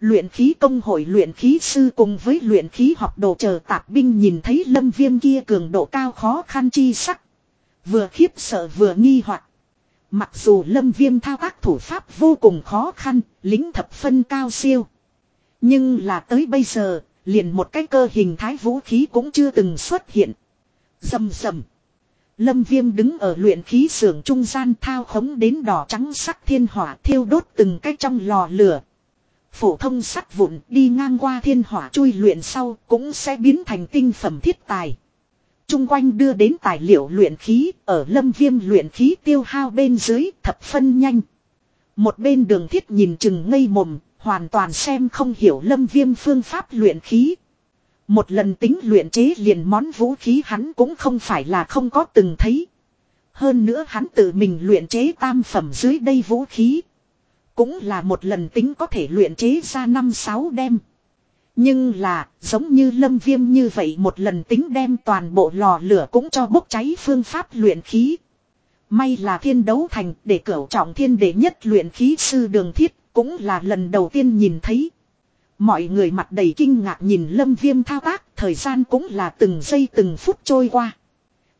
Luyện khí công hội luyện khí sư cùng với luyện khí học đồ chờ tạp binh nhìn thấy lâm viêm kia cường độ cao khó khăn chi sắc. Vừa khiếp sợ vừa nghi hoặc Mặc dù lâm viêm thao tác thủ pháp vô cùng khó khăn, lính thập phân cao siêu. Nhưng là tới bây giờ, liền một cái cơ hình thái vũ khí cũng chưa từng xuất hiện. Dầm dầm. Lâm viêm đứng ở luyện khí xưởng trung gian thao khống đến đỏ trắng sắc thiên hỏa thiêu đốt từng cách trong lò lửa. Phổ thông sắt vụn đi ngang qua thiên hỏa chui luyện sau cũng sẽ biến thành tinh phẩm thiết tài. Trung quanh đưa đến tài liệu luyện khí ở lâm viêm luyện khí tiêu hao bên dưới thập phân nhanh. Một bên đường thiết nhìn chừng ngây mồm, hoàn toàn xem không hiểu lâm viêm phương pháp luyện khí. Một lần tính luyện chế liền món vũ khí hắn cũng không phải là không có từng thấy. Hơn nữa hắn tự mình luyện chế tam phẩm dưới đây vũ khí. Cũng là một lần tính có thể luyện chế ra năm sáu đem. Nhưng là, giống như lâm viêm như vậy một lần tính đem toàn bộ lò lửa cũng cho bốc cháy phương pháp luyện khí. May là thiên đấu thành để cửu trọng thiên đệ nhất luyện khí sư đường thiết cũng là lần đầu tiên nhìn thấy. Mọi người mặt đầy kinh ngạc nhìn lâm viêm thao tác, thời gian cũng là từng giây từng phút trôi qua.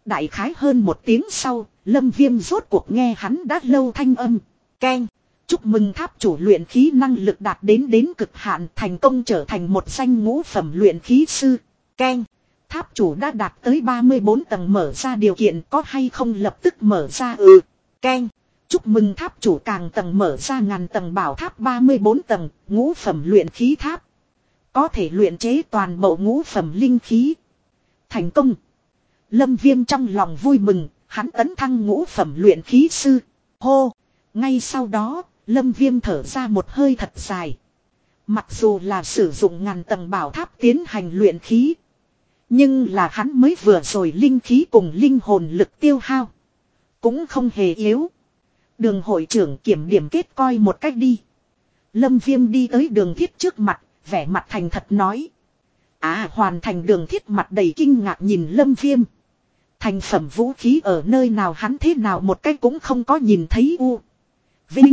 Đại khái hơn một tiếng sau, lâm viêm rốt cuộc nghe hắn đã lâu thanh âm. Ken. Chúc mừng tháp chủ luyện khí năng lực đạt đến đến cực hạn thành công trở thành một danh ngũ phẩm luyện khí sư. Ken. Tháp chủ đã đạt tới 34 tầng mở ra điều kiện có hay không lập tức mở ra ừ. Ken. Chúc mừng tháp chủ càng tầng mở ra ngàn tầng bảo tháp 34 tầng, ngũ phẩm luyện khí tháp. Có thể luyện chế toàn bộ ngũ phẩm linh khí. Thành công. Lâm viêm trong lòng vui mừng, hắn tấn thăng ngũ phẩm luyện khí sư. Hô! Ngay sau đó, lâm viêm thở ra một hơi thật dài. Mặc dù là sử dụng ngàn tầng bảo tháp tiến hành luyện khí. Nhưng là hắn mới vừa rồi linh khí cùng linh hồn lực tiêu hao. Cũng không hề yếu. Đường hội trưởng kiểm điểm kết coi một cách đi. Lâm viêm đi tới đường thiết trước mặt, vẻ mặt thành thật nói. À hoàn thành đường thiết mặt đầy kinh ngạc nhìn lâm viêm. Thành phẩm vũ khí ở nơi nào hắn thế nào một cách cũng không có nhìn thấy u. Vinh.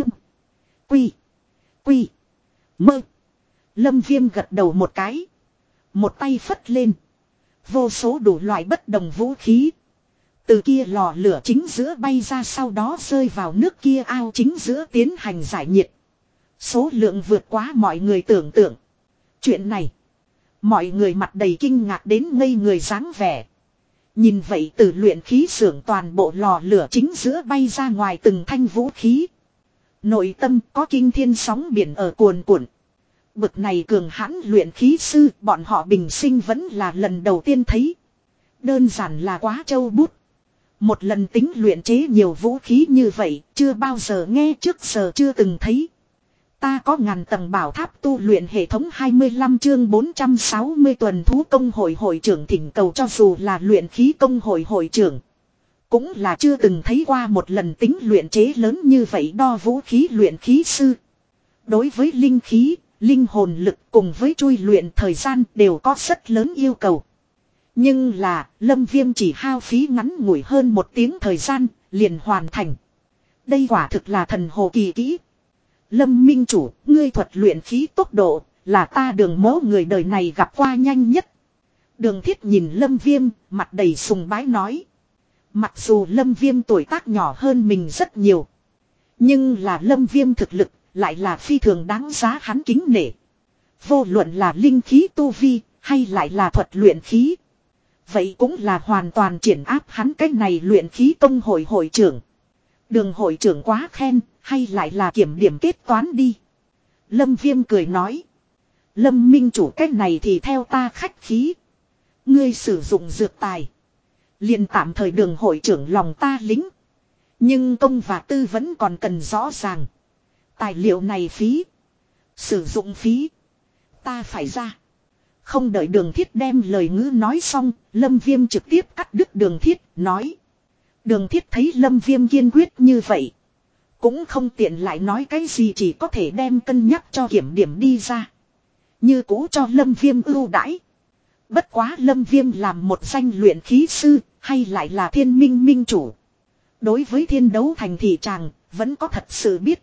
Quy. Quy. Mơ. Lâm viêm gật đầu một cái. Một tay phất lên. Vô số đủ loại bất đồng vũ khí. Từ kia lò lửa chính giữa bay ra sau đó rơi vào nước kia ao chính giữa tiến hành giải nhiệt. Số lượng vượt quá mọi người tưởng tượng. Chuyện này. Mọi người mặt đầy kinh ngạc đến ngây người dáng vẻ. Nhìn vậy từ luyện khí xưởng toàn bộ lò lửa chính giữa bay ra ngoài từng thanh vũ khí. Nội tâm có kinh thiên sóng biển ở cuồn cuộn. Bực này cường hãn luyện khí sư, bọn họ bình sinh vẫn là lần đầu tiên thấy. Đơn giản là quá châu bút. Một lần tính luyện chế nhiều vũ khí như vậy chưa bao giờ nghe trước giờ chưa từng thấy. Ta có ngàn tầng bảo tháp tu luyện hệ thống 25 chương 460 tuần thú công hội hội trưởng thỉnh cầu cho dù là luyện khí công hội hội trưởng. Cũng là chưa từng thấy qua một lần tính luyện chế lớn như vậy đo vũ khí luyện khí sư. Đối với linh khí, linh hồn lực cùng với chui luyện thời gian đều có rất lớn yêu cầu. Nhưng là, lâm viêm chỉ hao phí ngắn ngủi hơn một tiếng thời gian, liền hoàn thành. Đây quả thực là thần hồ kỳ kỹ. Lâm minh chủ, ngươi thuật luyện khí tốc độ, là ta đường mố người đời này gặp qua nhanh nhất. Đường thiết nhìn lâm viêm, mặt đầy sùng bái nói. Mặc dù lâm viêm tuổi tác nhỏ hơn mình rất nhiều. Nhưng là lâm viêm thực lực, lại là phi thường đáng giá hắn kính nể. Vô luận là linh khí tu vi, hay lại là thuật luyện khí. Vậy cũng là hoàn toàn triển áp hắn cái này luyện khí công hội hội trưởng. Đường hội trưởng quá khen, hay lại là kiểm điểm kết toán đi. Lâm Viêm cười nói. Lâm Minh chủ cách này thì theo ta khách khí. Ngươi sử dụng dược tài. liền tạm thời đường hội trưởng lòng ta lính. Nhưng công và tư vẫn còn cần rõ ràng. Tài liệu này phí. Sử dụng phí. Ta phải ra. Không đợi đường thiết đem lời ngữ nói xong, lâm viêm trực tiếp cắt đứt đường thiết, nói. Đường thiết thấy lâm viêm kiên quyết như vậy. Cũng không tiện lại nói cái gì chỉ có thể đem cân nhắc cho kiểm điểm đi ra. Như cũ cho lâm viêm ưu đãi. Bất quá lâm viêm làm một danh luyện khí sư, hay lại là thiên minh minh chủ. Đối với thiên đấu thành thị tràng, vẫn có thật sự biết.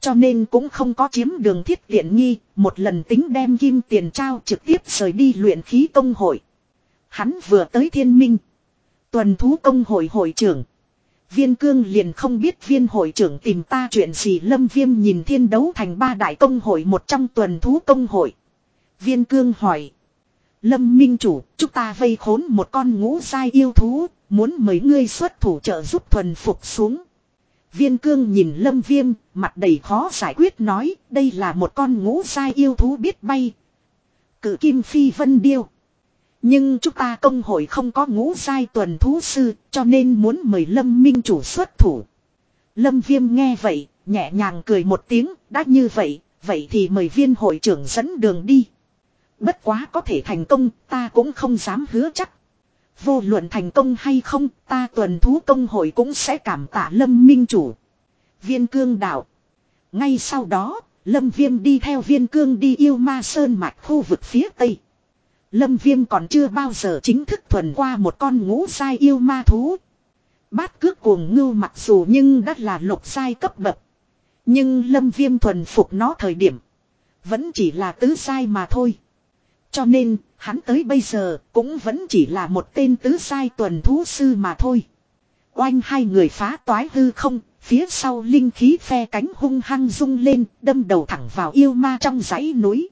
Cho nên cũng không có chiếm đường thiết tiện nghi, một lần tính đem kim tiền trao trực tiếp rời đi luyện khí công hội. Hắn vừa tới thiên minh. Tuần thú công hội hội trưởng. Viên cương liền không biết viên hội trưởng tìm ta chuyện gì lâm viêm nhìn thiên đấu thành ba đại công hội một trong tuần thú công hội. Viên cương hỏi. Lâm minh chủ, chúng ta vây khốn một con ngũ sai yêu thú, muốn mấy ngươi xuất thủ trợ giúp thuần phục xuống. Viên cương nhìn lâm viêm, mặt đầy khó giải quyết nói, đây là một con ngũ sai yêu thú biết bay. Cử kim phi vân điêu. Nhưng chúng ta công hội không có ngũ sai tuần thú sư, cho nên muốn mời lâm minh chủ xuất thủ. Lâm viêm nghe vậy, nhẹ nhàng cười một tiếng, đã như vậy, vậy thì mời viên hội trưởng dẫn đường đi. Bất quá có thể thành công, ta cũng không dám hứa chắc. Vô luận thành công hay không, ta tuần thú công hội cũng sẽ cảm tạ Lâm Minh Chủ. Viên cương đạo. Ngay sau đó, Lâm Viêm đi theo viên cương đi yêu ma sơn mạch khu vực phía Tây. Lâm Viêm còn chưa bao giờ chính thức thuần qua một con ngũ sai yêu ma thú. Bát cước cuồng ngưu mặc dù nhưng đã là lục sai cấp bậc. Nhưng Lâm Viêm thuần phục nó thời điểm. Vẫn chỉ là tứ sai mà thôi. Cho nên, hắn tới bây giờ cũng vẫn chỉ là một tên tứ sai tuần thú sư mà thôi. Oanh hai người phá toái hư không, phía sau linh khí phe cánh hung hăng rung lên, đâm đầu thẳng vào yêu ma trong dãy núi.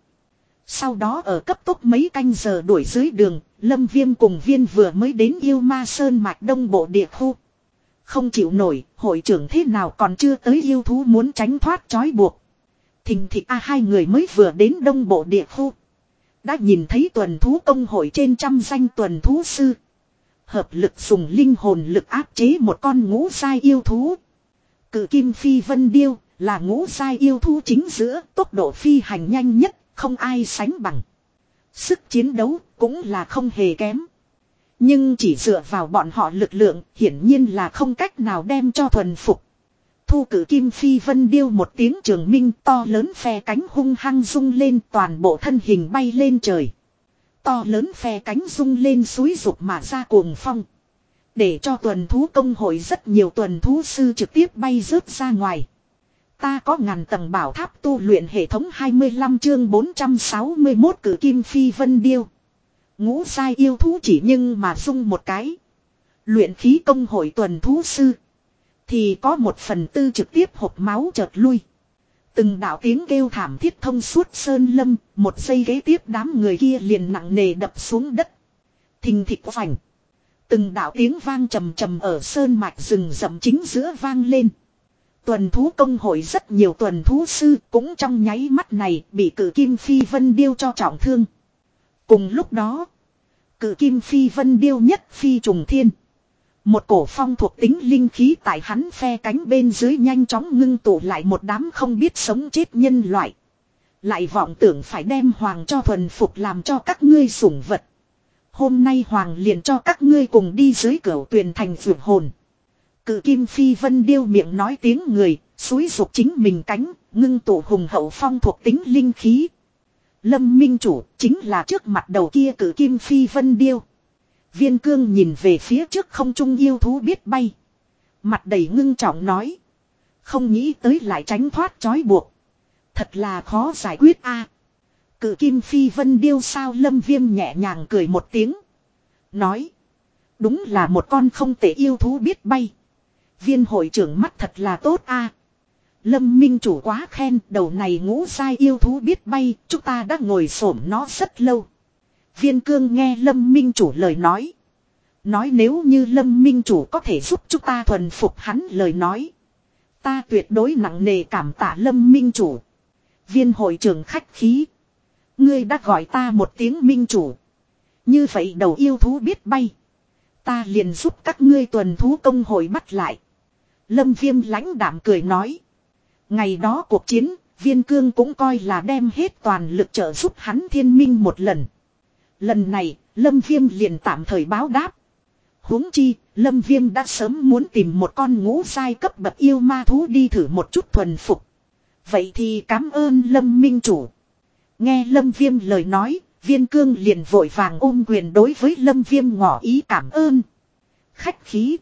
Sau đó ở cấp tốc mấy canh giờ đuổi dưới đường, Lâm Viêm cùng viên vừa mới đến yêu ma sơn mạch đông bộ địa khu. Không chịu nổi, hội trưởng thế nào còn chưa tới yêu thú muốn tránh thoát trói buộc. Thình thịch a hai người mới vừa đến đông bộ địa khu. Đã nhìn thấy tuần thú công hội trên trăm danh tuần thú sư. Hợp lực dùng linh hồn lực áp chế một con ngũ sai yêu thú. Cự kim phi vân điêu là ngũ sai yêu thú chính giữa tốc độ phi hành nhanh nhất, không ai sánh bằng. Sức chiến đấu cũng là không hề kém. Nhưng chỉ dựa vào bọn họ lực lượng hiển nhiên là không cách nào đem cho thuần phục. Thu cử kim phi vân điêu một tiếng trường minh to lớn phe cánh hung hăng rung lên toàn bộ thân hình bay lên trời. To lớn phe cánh rung lên suối rục mà ra cuồng phong. Để cho tuần thú công hội rất nhiều tuần thú sư trực tiếp bay rớt ra ngoài. Ta có ngàn tầng bảo tháp tu luyện hệ thống 25 chương 461 cử kim phi vân điêu. Ngũ sai yêu thú chỉ nhưng mà dung một cái. Luyện khí công hội tuần thú sư. Thì có một phần tư trực tiếp hộp máu chợt lui. Từng đạo tiếng kêu thảm thiết thông suốt sơn lâm, một giây ghế tiếp đám người kia liền nặng nề đập xuống đất. Thình thịch vành. Từng đạo tiếng vang trầm trầm ở sơn mạch rừng rậm chính giữa vang lên. Tuần thú công hội rất nhiều tuần thú sư cũng trong nháy mắt này bị cử kim phi vân điêu cho trọng thương. Cùng lúc đó, cử kim phi vân điêu nhất phi trùng thiên. Một cổ phong thuộc tính linh khí tại hắn phe cánh bên dưới nhanh chóng ngưng tụ lại một đám không biết sống chết nhân loại. Lại vọng tưởng phải đem hoàng cho thuần phục làm cho các ngươi sủng vật. Hôm nay hoàng liền cho các ngươi cùng đi dưới cửa tuyền thành vượt hồn. Cự kim phi vân điêu miệng nói tiếng người, suối dục chính mình cánh, ngưng tụ hùng hậu phong thuộc tính linh khí. Lâm minh chủ chính là trước mặt đầu kia cử kim phi vân điêu. Viên cương nhìn về phía trước không trung yêu thú biết bay. Mặt đầy ngưng trọng nói. Không nghĩ tới lại tránh thoát trói buộc. Thật là khó giải quyết a. Cự kim phi vân điêu sao lâm viêm nhẹ nhàng cười một tiếng. Nói. Đúng là một con không thể yêu thú biết bay. Viên hội trưởng mắt thật là tốt a. Lâm minh chủ quá khen, đầu này ngũ sai yêu thú biết bay. Chúng ta đã ngồi xổm nó rất lâu. Viên cương nghe lâm minh chủ lời nói. Nói nếu như lâm minh chủ có thể giúp chúng ta thuần phục hắn lời nói. Ta tuyệt đối nặng nề cảm tạ lâm minh chủ. Viên hội trưởng khách khí. Ngươi đã gọi ta một tiếng minh chủ. Như vậy đầu yêu thú biết bay. Ta liền giúp các ngươi tuần thú công hội bắt lại. Lâm viêm lãnh đảm cười nói. Ngày đó cuộc chiến, viên cương cũng coi là đem hết toàn lực trợ giúp hắn thiên minh một lần. Lần này, Lâm viêm liền tạm thời báo đáp. huống chi, Lâm viêm đã sớm muốn tìm một con ngũ sai cấp bậc yêu ma thú đi thử một chút thuần phục. Vậy thì cảm ơn Lâm Minh Chủ. Nghe Lâm Viêm lời nói, viên cương liền vội vàng ôm quyền đối với Lâm Viêm ngỏ ý cảm ơn. Khách khí.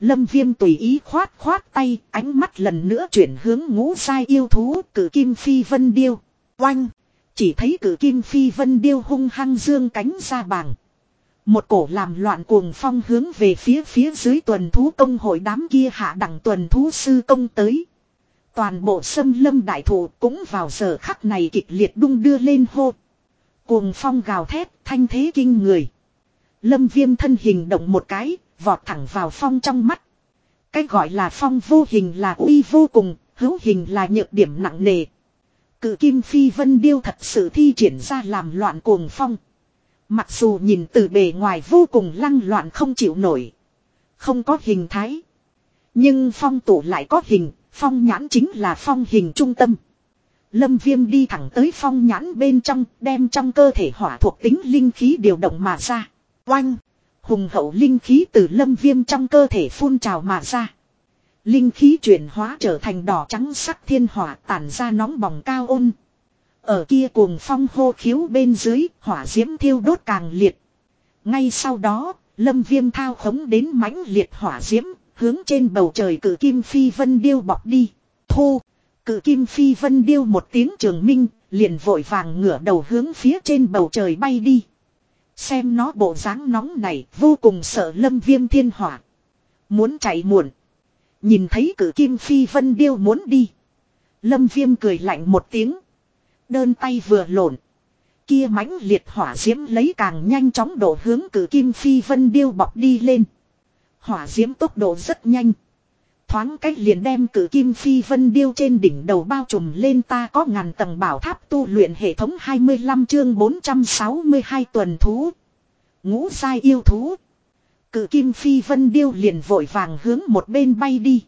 Lâm Viêm tùy ý khoát khoát tay, ánh mắt lần nữa chuyển hướng ngũ sai yêu thú cử kim phi vân điêu. Oanh! Chỉ thấy cử kim phi vân điêu hung hăng dương cánh ra bảng. Một cổ làm loạn cuồng phong hướng về phía phía dưới tuần thú công hội đám kia hạ đẳng tuần thú sư công tới. Toàn bộ sâm lâm đại thủ cũng vào giờ khắc này kịch liệt đung đưa lên hô. Cuồng phong gào thét, thanh thế kinh người. Lâm viêm thân hình động một cái, vọt thẳng vào phong trong mắt. Cái gọi là phong vô hình là uy vô cùng, hữu hình là nhược điểm nặng nề. Cự kim phi vân điêu thật sự thi triển ra làm loạn cuồng phong. Mặc dù nhìn từ bề ngoài vô cùng lăng loạn không chịu nổi. Không có hình thái. Nhưng phong tụ lại có hình, phong nhãn chính là phong hình trung tâm. Lâm viêm đi thẳng tới phong nhãn bên trong, đem trong cơ thể hỏa thuộc tính linh khí điều động mà ra. Oanh! Hùng hậu linh khí từ lâm viêm trong cơ thể phun trào mà ra. Linh khí chuyển hóa trở thành đỏ trắng sắc thiên hỏa tản ra nóng bỏng cao ôn. Ở kia cuồng phong hô khiếu bên dưới, hỏa diễm thiêu đốt càng liệt. Ngay sau đó, lâm viêm thao khống đến mãnh liệt hỏa diễm, hướng trên bầu trời cử kim phi vân điêu bọc đi. Thu, Cự kim phi vân điêu một tiếng trường minh, liền vội vàng ngửa đầu hướng phía trên bầu trời bay đi. Xem nó bộ dáng nóng này, vô cùng sợ lâm viêm thiên hỏa. Muốn chạy muộn. Nhìn thấy cử kim phi vân điêu muốn đi. Lâm viêm cười lạnh một tiếng. Đơn tay vừa lộn. Kia mãnh liệt hỏa diễm lấy càng nhanh chóng đổ hướng cử kim phi vân điêu bọc đi lên. Hỏa diễm tốc độ rất nhanh. Thoáng cách liền đem cử kim phi vân điêu trên đỉnh đầu bao trùm lên ta có ngàn tầng bảo tháp tu luyện hệ thống 25 chương 462 tuần thú. Ngũ sai yêu thú cự kim phi vân điêu liền vội vàng hướng một bên bay đi.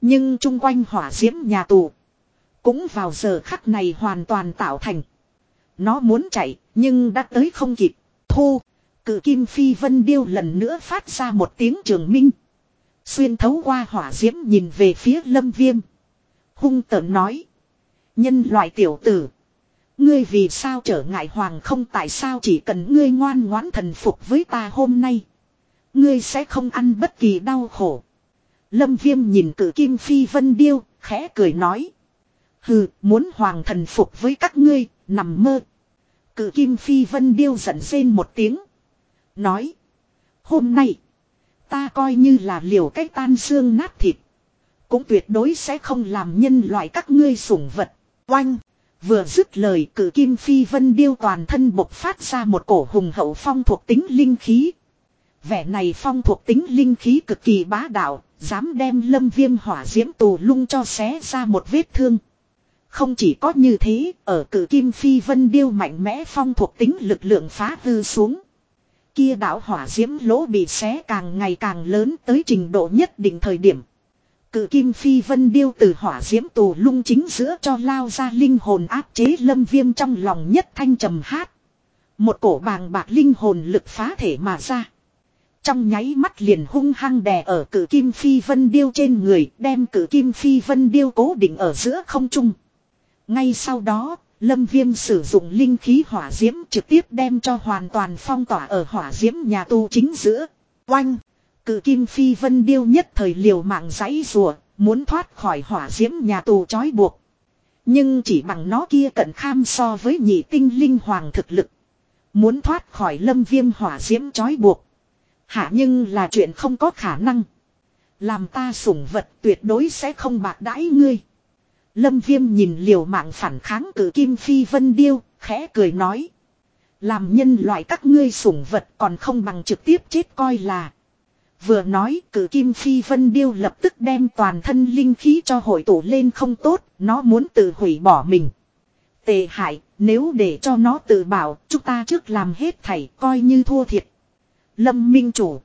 Nhưng chung quanh hỏa diễm nhà tù. Cũng vào giờ khắc này hoàn toàn tạo thành. Nó muốn chạy, nhưng đã tới không kịp. Thu. cự kim phi vân điêu lần nữa phát ra một tiếng trường minh. Xuyên thấu qua hỏa diễm nhìn về phía lâm viêm. Hung tợn nói. Nhân loại tiểu tử. Ngươi vì sao trở ngại hoàng không tại sao chỉ cần ngươi ngoan ngoãn thần phục với ta hôm nay. Ngươi sẽ không ăn bất kỳ đau khổ. Lâm viêm nhìn cử kim phi vân điêu, khẽ cười nói. Hừ, muốn hoàng thần phục với các ngươi, nằm mơ. Cử kim phi vân điêu giận rên một tiếng. Nói. Hôm nay. Ta coi như là liều cách tan xương nát thịt. Cũng tuyệt đối sẽ không làm nhân loại các ngươi sủng vật. Oanh. Vừa dứt lời cử kim phi vân điêu toàn thân bộc phát ra một cổ hùng hậu phong thuộc tính linh khí. Vẻ này phong thuộc tính linh khí cực kỳ bá đạo, dám đem lâm viêm hỏa diễm tù lung cho xé ra một vết thương. Không chỉ có như thế, ở cử kim phi vân điêu mạnh mẽ phong thuộc tính lực lượng phá hư xuống. Kia đảo hỏa diễm lỗ bị xé càng ngày càng lớn tới trình độ nhất định thời điểm. Cự kim phi vân điêu từ hỏa diễm tù lung chính giữa cho lao ra linh hồn áp chế lâm viêm trong lòng nhất thanh trầm hát. Một cổ bàng bạc linh hồn lực phá thể mà ra. Trong nháy mắt liền hung hăng đè ở cử kim phi vân điêu trên người đem cử kim phi vân điêu cố định ở giữa không trung. Ngay sau đó, Lâm Viêm sử dụng linh khí hỏa diễm trực tiếp đem cho hoàn toàn phong tỏa ở hỏa diễm nhà tu chính giữa. Oanh! Cự kim phi vân điêu nhất thời liều mạng giấy rùa, muốn thoát khỏi hỏa diễm nhà tù trói buộc. Nhưng chỉ bằng nó kia cận kham so với nhị tinh linh hoàng thực lực. Muốn thoát khỏi lâm viêm hỏa diễm trói buộc. Hạ nhưng là chuyện không có khả năng. Làm ta sủng vật tuyệt đối sẽ không bạc đãi ngươi. Lâm viêm nhìn liều mạng phản kháng cử kim phi vân điêu, khẽ cười nói. Làm nhân loại các ngươi sủng vật còn không bằng trực tiếp chết coi là. Vừa nói cử kim phi vân điêu lập tức đem toàn thân linh khí cho hội tụ lên không tốt, nó muốn tự hủy bỏ mình. Tệ hại, nếu để cho nó tự bảo, chúng ta trước làm hết thảy coi như thua thiệt. Lâm Minh Chủ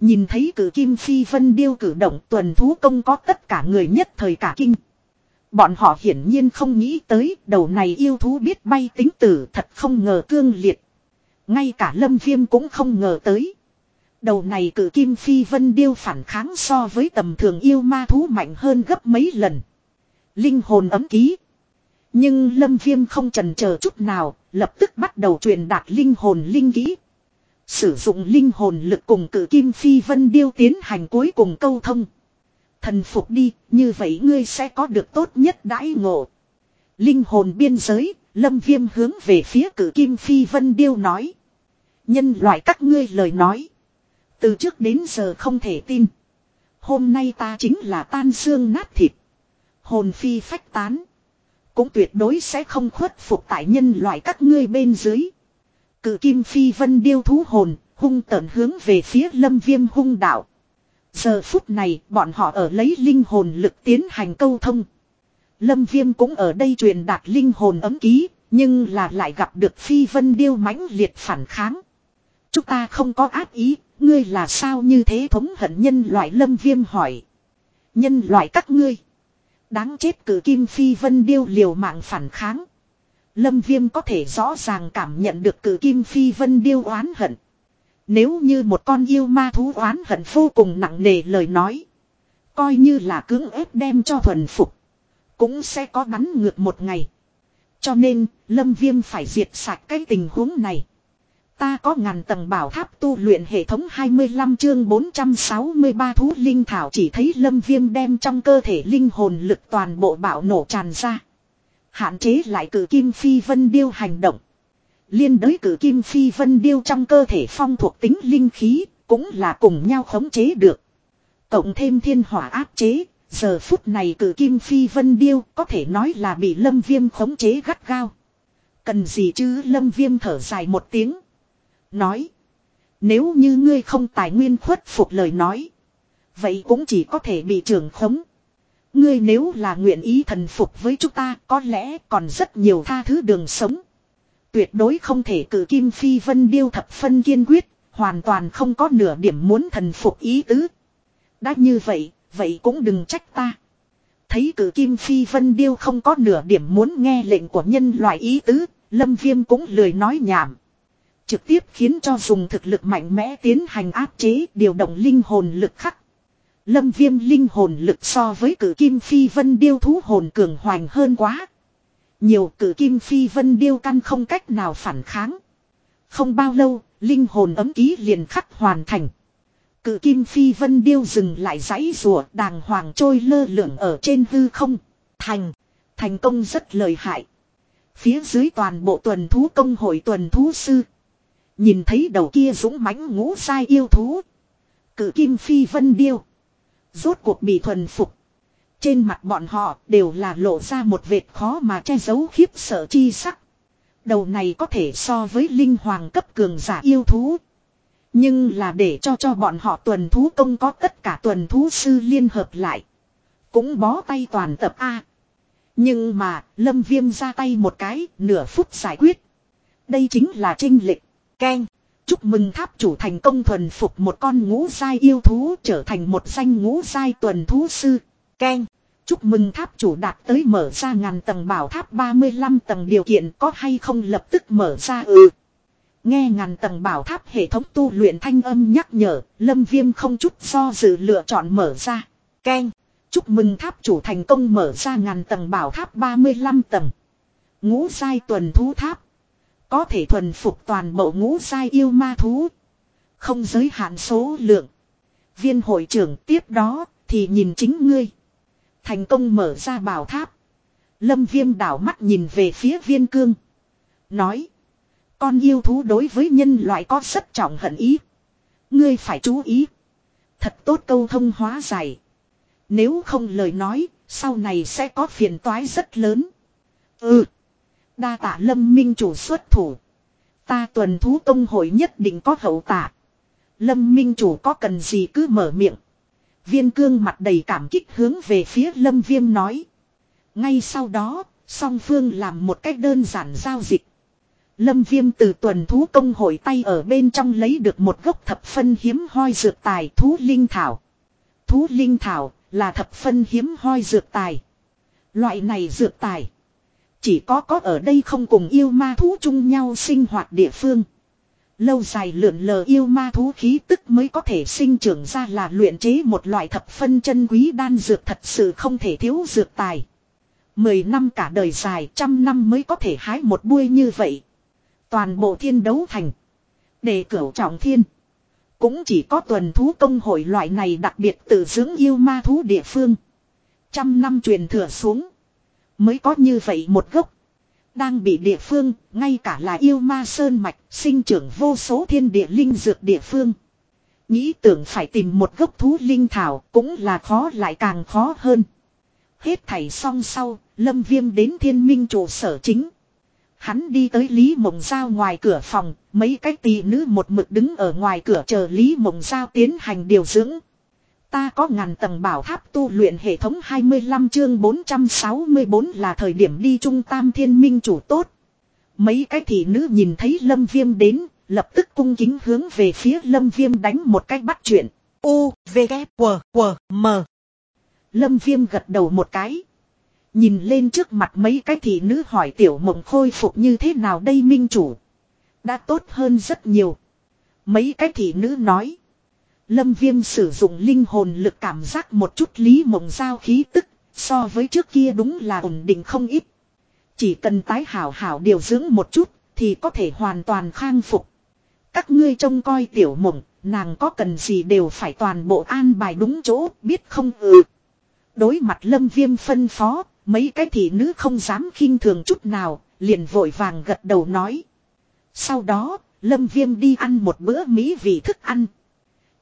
Nhìn thấy cử kim phi vân điêu cử động tuần thú công có tất cả người nhất thời cả kinh. Bọn họ hiển nhiên không nghĩ tới đầu này yêu thú biết bay tính tử thật không ngờ cương liệt. Ngay cả lâm viêm cũng không ngờ tới. Đầu này cử kim phi vân điêu phản kháng so với tầm thường yêu ma thú mạnh hơn gấp mấy lần. Linh hồn ấm ký. Nhưng lâm viêm không trần chờ chút nào, lập tức bắt đầu truyền đạt linh hồn linh ký. Sử dụng linh hồn lực cùng cử kim phi vân điêu tiến hành cuối cùng câu thông. Thần phục đi, như vậy ngươi sẽ có được tốt nhất đãi ngộ. Linh hồn biên giới, lâm viêm hướng về phía cử kim phi vân điêu nói. Nhân loại các ngươi lời nói. Từ trước đến giờ không thể tin. Hôm nay ta chính là tan xương nát thịt. Hồn phi phách tán. Cũng tuyệt đối sẽ không khuất phục tại nhân loại các ngươi bên dưới. Cự kim phi vân điêu thú hồn, hung tợn hướng về phía lâm viêm hung đạo. Giờ phút này bọn họ ở lấy linh hồn lực tiến hành câu thông. Lâm viêm cũng ở đây truyền đạt linh hồn ấm ký, nhưng là lại gặp được phi vân điêu mãnh liệt phản kháng. Chúng ta không có ác ý, ngươi là sao như thế thống hận nhân loại lâm viêm hỏi. Nhân loại các ngươi. Đáng chết cử kim phi vân điêu liều mạng phản kháng. Lâm viêm có thể rõ ràng cảm nhận được cử kim phi vân điêu oán hận. Nếu như một con yêu ma thú oán hận vô cùng nặng nề lời nói. Coi như là cưỡng ép đem cho thuần phục. Cũng sẽ có bắn ngược một ngày. Cho nên, Lâm Viêm phải diệt sạch cái tình huống này. Ta có ngàn tầng bảo tháp tu luyện hệ thống 25 chương 463 thú linh thảo chỉ thấy lâm viêm đem trong cơ thể linh hồn lực toàn bộ bạo nổ tràn ra. Hạn chế lại cử kim phi vân điêu hành động. Liên đới cử kim phi vân điêu trong cơ thể phong thuộc tính linh khí, cũng là cùng nhau khống chế được. Cộng thêm thiên hỏa áp chế, giờ phút này cử kim phi vân điêu có thể nói là bị lâm viêm khống chế gắt gao. Cần gì chứ lâm viêm thở dài một tiếng. Nói. Nếu như ngươi không tài nguyên khuất phục lời nói. Vậy cũng chỉ có thể bị trưởng khống. Ngươi nếu là nguyện ý thần phục với chúng ta có lẽ còn rất nhiều tha thứ đường sống. Tuyệt đối không thể cử kim phi vân điêu thập phân kiên quyết, hoàn toàn không có nửa điểm muốn thần phục ý tứ. Đã như vậy, vậy cũng đừng trách ta. Thấy cử kim phi vân điêu không có nửa điểm muốn nghe lệnh của nhân loại ý tứ, lâm viêm cũng lười nói nhảm. Trực tiếp khiến cho dùng thực lực mạnh mẽ tiến hành áp chế điều động linh hồn lực khắc. Lâm viêm linh hồn lực so với cử kim phi vân điêu thú hồn cường hoành hơn quá. Nhiều cử kim phi vân điêu căn không cách nào phản kháng. Không bao lâu, linh hồn ấm ký liền khắc hoàn thành. Cự kim phi vân điêu dừng lại giấy rùa đàng hoàng trôi lơ lửng ở trên hư không. Thành. Thành công rất lợi hại. Phía dưới toàn bộ tuần thú công hội tuần thú sư. Nhìn thấy đầu kia dũng mãnh ngũ sai yêu thú. Cự kim phi vân điêu. Rốt cuộc bị thuần phục. Trên mặt bọn họ đều là lộ ra một vệt khó mà che giấu khiếp sợ chi sắc. Đầu này có thể so với linh hoàng cấp cường giả yêu thú. Nhưng là để cho cho bọn họ tuần thú công có tất cả tuần thú sư liên hợp lại. Cũng bó tay toàn tập A. Nhưng mà, lâm viêm ra tay một cái, nửa phút giải quyết. Đây chính là trinh lịch. Ken. Chúc mừng tháp chủ thành công thuần phục một con ngũ sai yêu thú trở thành một danh ngũ sai tuần thú sư. Ken. Chúc mừng tháp chủ đạt tới mở ra ngàn tầng bảo tháp 35 tầng điều kiện có hay không lập tức mở ra ừ. Nghe ngàn tầng bảo tháp hệ thống tu luyện thanh âm nhắc nhở, lâm viêm không chút do dự lựa chọn mở ra. Ken. Chúc mừng tháp chủ thành công mở ra ngàn tầng bảo tháp 35 tầng. Ngũ sai tuần thú tháp. Có thể thuần phục toàn bộ ngũ giai yêu ma thú. Không giới hạn số lượng. Viên hội trưởng tiếp đó thì nhìn chính ngươi. Thành công mở ra bảo tháp. Lâm viêm đảo mắt nhìn về phía viên cương. Nói. Con yêu thú đối với nhân loại có rất trọng hận ý. Ngươi phải chú ý. Thật tốt câu thông hóa giải. Nếu không lời nói, sau này sẽ có phiền toái rất lớn. Ừ. Đa tạ lâm minh chủ xuất thủ. Ta tuần thú công hội nhất định có hậu tạ. Lâm minh chủ có cần gì cứ mở miệng. Viên cương mặt đầy cảm kích hướng về phía lâm viêm nói. Ngay sau đó, song phương làm một cách đơn giản giao dịch. Lâm viêm từ tuần thú công hội tay ở bên trong lấy được một gốc thập phân hiếm hoi dược tài thú linh thảo. Thú linh thảo là thập phân hiếm hoi dược tài. Loại này dược tài. Chỉ có có ở đây không cùng yêu ma thú chung nhau sinh hoạt địa phương. Lâu dài lượn lờ yêu ma thú khí tức mới có thể sinh trưởng ra là luyện chế một loại thập phân chân quý đan dược thật sự không thể thiếu dược tài. Mười năm cả đời dài, trăm năm mới có thể hái một buôi như vậy. Toàn bộ thiên đấu thành. Để cửu trọng thiên. Cũng chỉ có tuần thú công hội loại này đặc biệt tự dưỡng yêu ma thú địa phương. Trăm năm truyền thừa xuống. Mới có như vậy một gốc. Đang bị địa phương, ngay cả là yêu ma sơn mạch, sinh trưởng vô số thiên địa linh dược địa phương. Nghĩ tưởng phải tìm một gốc thú linh thảo cũng là khó lại càng khó hơn. Hết thảy xong sau, lâm viêm đến thiên minh trụ sở chính. Hắn đi tới Lý Mộng Giao ngoài cửa phòng, mấy cái tỷ nữ một mực đứng ở ngoài cửa chờ Lý Mộng Giao tiến hành điều dưỡng. Ta có ngàn tầng bảo tháp tu luyện hệ thống 25 chương 464 là thời điểm đi trung tam thiên minh chủ tốt. Mấy cái thị nữ nhìn thấy lâm viêm đến, lập tức cung kính hướng về phía lâm viêm đánh một cách bắt chuyện. U, V, K, W, W, M. Lâm viêm gật đầu một cái. Nhìn lên trước mặt mấy cái thị nữ hỏi tiểu mộng khôi phục như thế nào đây minh chủ. Đã tốt hơn rất nhiều. Mấy cái thị nữ nói. Lâm viêm sử dụng linh hồn lực cảm giác một chút lý mộng giao khí tức. So với trước kia đúng là ổn định không ít. Chỉ cần tái hảo hảo điều dưỡng một chút thì có thể hoàn toàn khang phục. Các ngươi trông coi tiểu mộng, nàng có cần gì đều phải toàn bộ an bài đúng chỗ, biết không ừ. Đối mặt lâm viêm phân phó, mấy cái thị nữ không dám khinh thường chút nào, liền vội vàng gật đầu nói. Sau đó, lâm viêm đi ăn một bữa mỹ vị thức ăn.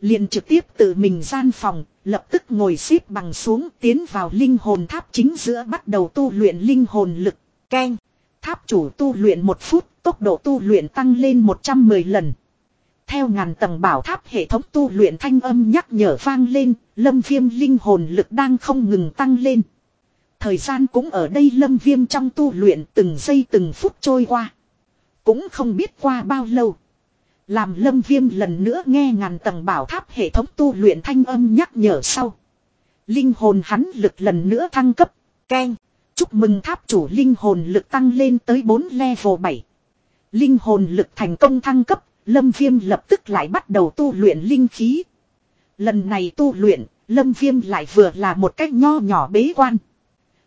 Liền trực tiếp tự mình gian phòng, lập tức ngồi xếp bằng xuống tiến vào linh hồn tháp chính giữa bắt đầu tu luyện linh hồn lực. keng. tháp chủ tu luyện một phút, tốc độ tu luyện tăng lên 110 lần. Theo ngàn tầng bảo tháp hệ thống tu luyện thanh âm nhắc nhở vang lên, lâm viêm linh hồn lực đang không ngừng tăng lên. Thời gian cũng ở đây lâm viêm trong tu luyện từng giây từng phút trôi qua. Cũng không biết qua bao lâu. Làm lâm viêm lần nữa nghe ngàn tầng bảo tháp hệ thống tu luyện thanh âm nhắc nhở sau. Linh hồn hắn lực lần nữa thăng cấp. Ken. Chúc mừng tháp chủ linh hồn lực tăng lên tới 4 level 7. Linh hồn lực thành công thăng cấp. Lâm viêm lập tức lại bắt đầu tu luyện linh khí. Lần này tu luyện, Lâm viêm lại vừa là một cách nho nhỏ bế quan.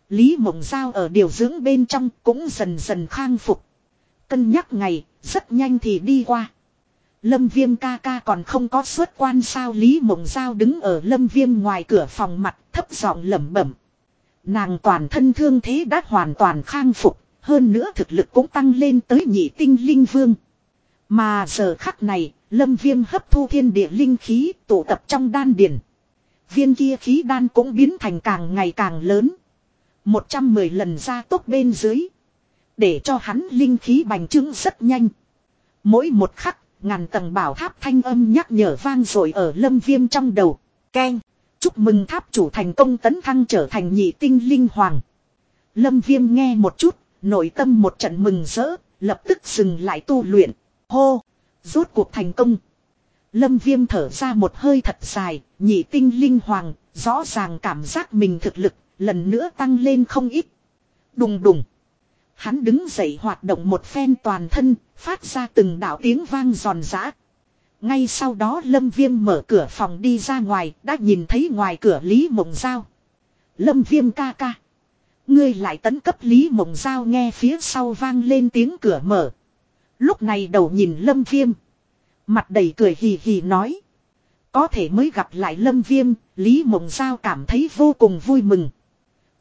Lý mộng giao ở điều dưỡng bên trong cũng dần dần khang phục. Cân nhắc ngày, rất nhanh thì đi qua. Lâm viêm ca ca còn không có xuất quan sao Lý Mộng Giao đứng ở lâm viêm ngoài cửa phòng mặt thấp giọng lẩm bẩm. Nàng toàn thân thương thế đã hoàn toàn khang phục, hơn nữa thực lực cũng tăng lên tới nhị tinh linh vương. Mà giờ khắc này, lâm viêm hấp thu thiên địa linh khí tụ tập trong đan điển Viên kia khí đan cũng biến thành càng ngày càng lớn. 110 lần ra tốc bên dưới. Để cho hắn linh khí bành trướng rất nhanh. Mỗi một khắc Ngàn tầng bảo tháp thanh âm nhắc nhở vang rồi ở lâm viêm trong đầu. Ken. Chúc mừng tháp chủ thành công tấn thăng trở thành nhị tinh linh hoàng. Lâm viêm nghe một chút, nội tâm một trận mừng rỡ, lập tức dừng lại tu luyện. Hô! Rốt cuộc thành công. Lâm viêm thở ra một hơi thật dài, nhị tinh linh hoàng, rõ ràng cảm giác mình thực lực, lần nữa tăng lên không ít. Đùng đùng. Hắn đứng dậy hoạt động một phen toàn thân, phát ra từng đạo tiếng vang giòn giã. Ngay sau đó Lâm Viêm mở cửa phòng đi ra ngoài, đã nhìn thấy ngoài cửa Lý Mộng Giao. Lâm Viêm ca ca. Ngươi lại tấn cấp Lý Mộng Giao nghe phía sau vang lên tiếng cửa mở. Lúc này đầu nhìn Lâm Viêm. Mặt đầy cười hì hì nói. Có thể mới gặp lại Lâm Viêm, Lý Mộng Giao cảm thấy vô cùng vui mừng.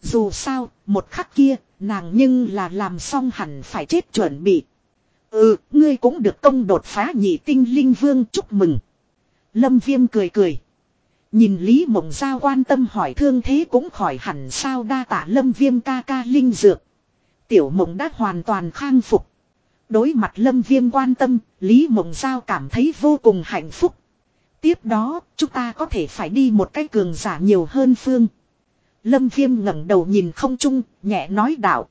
Dù sao, một khắc kia, nàng nhưng là làm xong hẳn phải chết chuẩn bị. Ừ, ngươi cũng được công đột phá nhị tinh linh vương chúc mừng. Lâm Viêm cười cười. Nhìn Lý Mộng Giao quan tâm hỏi thương thế cũng khỏi hẳn sao đa tả Lâm Viêm ca ca linh dược. Tiểu Mộng đã hoàn toàn khang phục. Đối mặt Lâm Viêm quan tâm, Lý Mộng Giao cảm thấy vô cùng hạnh phúc. Tiếp đó, chúng ta có thể phải đi một cái cường giả nhiều hơn phương. Lâm Viêm ngẩng đầu nhìn không chung, nhẹ nói đạo.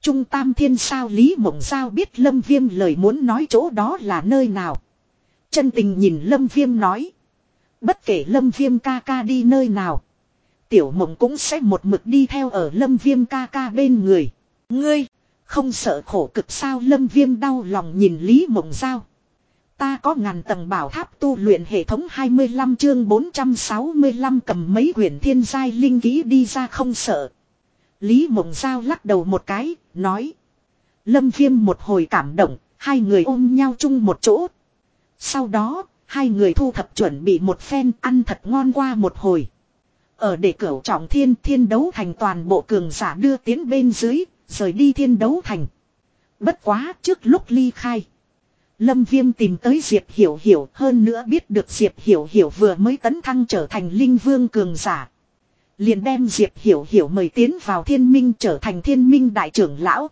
Trung Tam Thiên sao Lý Mộng Giao biết Lâm Viêm lời muốn nói chỗ đó là nơi nào. Chân tình nhìn Lâm Viêm nói. Bất kể Lâm Viêm ca ca đi nơi nào. Tiểu Mộng cũng sẽ một mực đi theo ở Lâm Viêm ca ca bên người. Ngươi, không sợ khổ cực sao Lâm Viêm đau lòng nhìn Lý Mộng Giao. Ta có ngàn tầng bảo tháp tu luyện hệ thống 25 chương 465 cầm mấy quyển thiên giai linh ký đi ra không sợ. Lý Mộng Giao lắc đầu một cái, nói. Lâm Viêm một hồi cảm động, hai người ôm nhau chung một chỗ. Sau đó, hai người thu thập chuẩn bị một phen ăn thật ngon qua một hồi. Ở để cửu trọng thiên thiên đấu thành toàn bộ cường giả đưa tiến bên dưới, rời đi thiên đấu thành. Bất quá trước lúc ly khai. Lâm Viêm tìm tới Diệp Hiểu Hiểu hơn nữa biết được Diệp Hiểu Hiểu vừa mới tấn thăng trở thành linh vương cường giả. Liền đem Diệp Hiểu Hiểu mời tiến vào thiên minh trở thành thiên minh đại trưởng lão.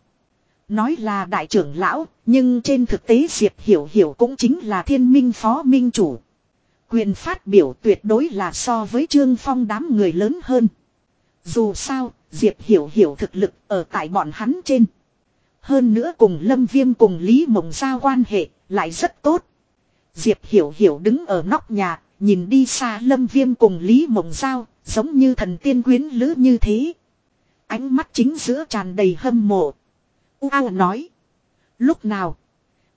Nói là đại trưởng lão, nhưng trên thực tế Diệp Hiểu Hiểu cũng chính là thiên minh phó minh chủ. Quyền phát biểu tuyệt đối là so với Trương Phong đám người lớn hơn. Dù sao, Diệp Hiểu Hiểu thực lực ở tại bọn hắn trên. Hơn nữa cùng Lâm Viêm cùng Lý Mộng Giao quan hệ, lại rất tốt. Diệp Hiểu Hiểu đứng ở nóc nhà, nhìn đi xa Lâm Viêm cùng Lý Mộng Giao, giống như thần tiên quyến lữ như thế. Ánh mắt chính giữa tràn đầy hâm mộ. U ao nói. Lúc nào,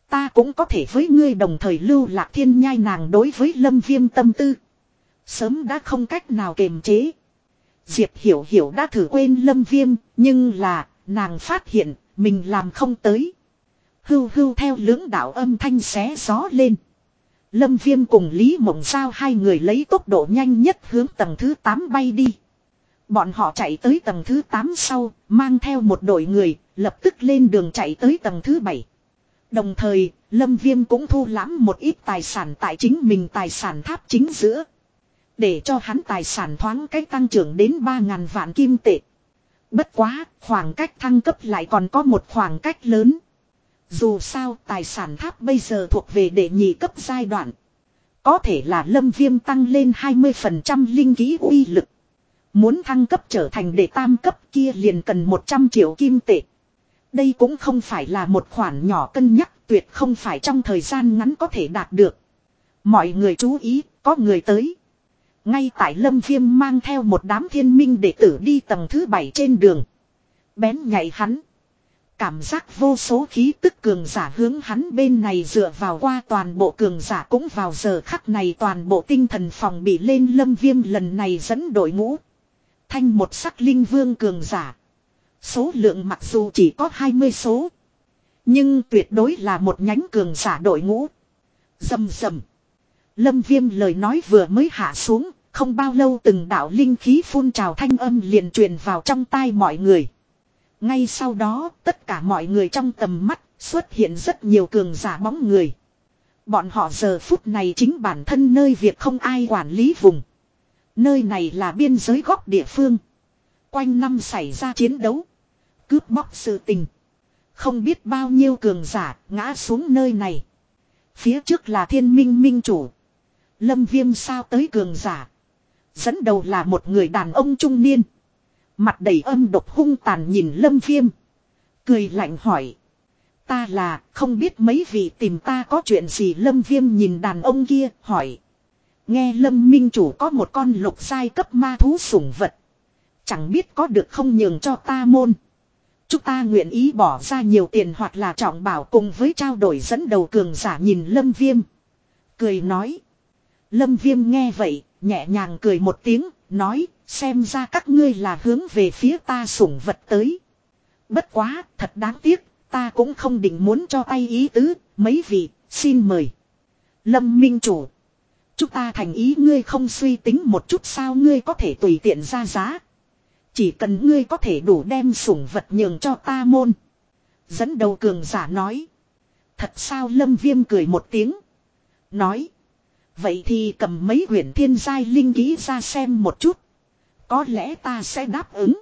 ta cũng có thể với ngươi đồng thời lưu lạc thiên nhai nàng đối với Lâm Viêm tâm tư. Sớm đã không cách nào kềm chế. Diệp Hiểu Hiểu đã thử quên Lâm Viêm, nhưng là, nàng phát hiện, mình làm không tới. Hưu hưu theo lưỡng đạo âm thanh xé gió lên. Lâm Viêm cùng Lý Mộng Giao hai người lấy tốc độ nhanh nhất hướng tầng thứ 8 bay đi. Bọn họ chạy tới tầng thứ 8 sau, mang theo một đội người, lập tức lên đường chạy tới tầng thứ 7. Đồng thời, Lâm Viêm cũng thu lãm một ít tài sản tại chính mình tài sản tháp chính giữa. Để cho hắn tài sản thoáng cách tăng trưởng đến 3.000 vạn kim tệ. Bất quá, khoảng cách thăng cấp lại còn có một khoảng cách lớn. Dù sao, tài sản tháp bây giờ thuộc về đệ nhị cấp giai đoạn. Có thể là lâm viêm tăng lên 20% linh ký uy lực. Muốn thăng cấp trở thành đệ tam cấp kia liền cần 100 triệu kim tệ. Đây cũng không phải là một khoản nhỏ cân nhắc tuyệt không phải trong thời gian ngắn có thể đạt được. Mọi người chú ý, có người tới. Ngay tại lâm viêm mang theo một đám thiên minh đệ tử đi tầng thứ bảy trên đường. Bén nhảy hắn. Cảm giác vô số khí tức cường giả hướng hắn bên này dựa vào qua toàn bộ cường giả cũng vào giờ khắc này toàn bộ tinh thần phòng bị lên lâm viêm lần này dẫn đội ngũ. Thanh một sắc linh vương cường giả. Số lượng mặc dù chỉ có 20 số. Nhưng tuyệt đối là một nhánh cường giả đội ngũ. Dầm dầm. Lâm viêm lời nói vừa mới hạ xuống, không bao lâu từng đạo linh khí phun trào thanh âm liền truyền vào trong tai mọi người. Ngay sau đó, tất cả mọi người trong tầm mắt xuất hiện rất nhiều cường giả bóng người. Bọn họ giờ phút này chính bản thân nơi việc không ai quản lý vùng. Nơi này là biên giới góc địa phương. Quanh năm xảy ra chiến đấu. Cướp bóc sự tình. Không biết bao nhiêu cường giả ngã xuống nơi này. Phía trước là thiên minh minh chủ. Lâm viêm sao tới cường giả. Dẫn đầu là một người đàn ông trung niên. Mặt đầy âm độc hung tàn nhìn lâm viêm. Cười lạnh hỏi. Ta là, không biết mấy vị tìm ta có chuyện gì lâm viêm nhìn đàn ông kia, hỏi. Nghe lâm minh chủ có một con lục sai cấp ma thú sủng vật. Chẳng biết có được không nhường cho ta môn. Chúng ta nguyện ý bỏ ra nhiều tiền hoặc là trọng bảo cùng với trao đổi dẫn đầu cường giả nhìn lâm viêm. Cười nói. Lâm viêm nghe vậy, nhẹ nhàng cười một tiếng, nói, xem ra các ngươi là hướng về phía ta sủng vật tới. Bất quá, thật đáng tiếc, ta cũng không định muốn cho tay ý tứ, mấy vị, xin mời. Lâm Minh Chủ. Chúng ta thành ý ngươi không suy tính một chút sao ngươi có thể tùy tiện ra giá. Chỉ cần ngươi có thể đủ đem sủng vật nhường cho ta môn. Dẫn đầu cường giả nói. Thật sao Lâm Viêm cười một tiếng. Nói. Vậy thì cầm mấy quyển thiên giai linh ký ra xem một chút. Có lẽ ta sẽ đáp ứng.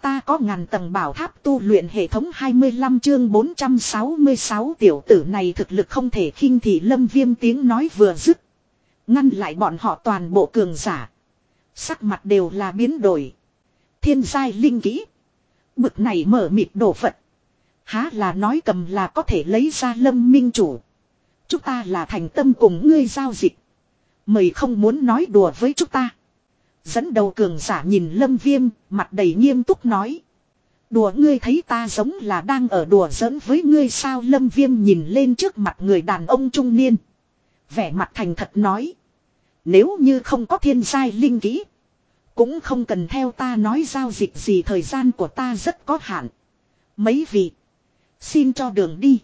Ta có ngàn tầng bảo tháp tu luyện hệ thống 25 chương 466 tiểu tử này thực lực không thể khinh thị lâm viêm tiếng nói vừa dứt. Ngăn lại bọn họ toàn bộ cường giả. Sắc mặt đều là biến đổi. Thiên giai linh kỹ. Bực này mở mịt đổ Phật. Há là nói cầm là có thể lấy ra lâm minh chủ. Chúng ta là thành tâm cùng ngươi giao dịch. Mời không muốn nói đùa với chúng ta. Dẫn đầu cường giả nhìn lâm viêm, mặt đầy nghiêm túc nói. Đùa ngươi thấy ta giống là đang ở đùa giỡn với ngươi sao lâm viêm nhìn lên trước mặt người đàn ông trung niên. Vẻ mặt thành thật nói. Nếu như không có thiên giai linh kỹ. Cũng không cần theo ta nói giao dịch gì thời gian của ta rất có hạn. Mấy vị. Xin cho đường đi.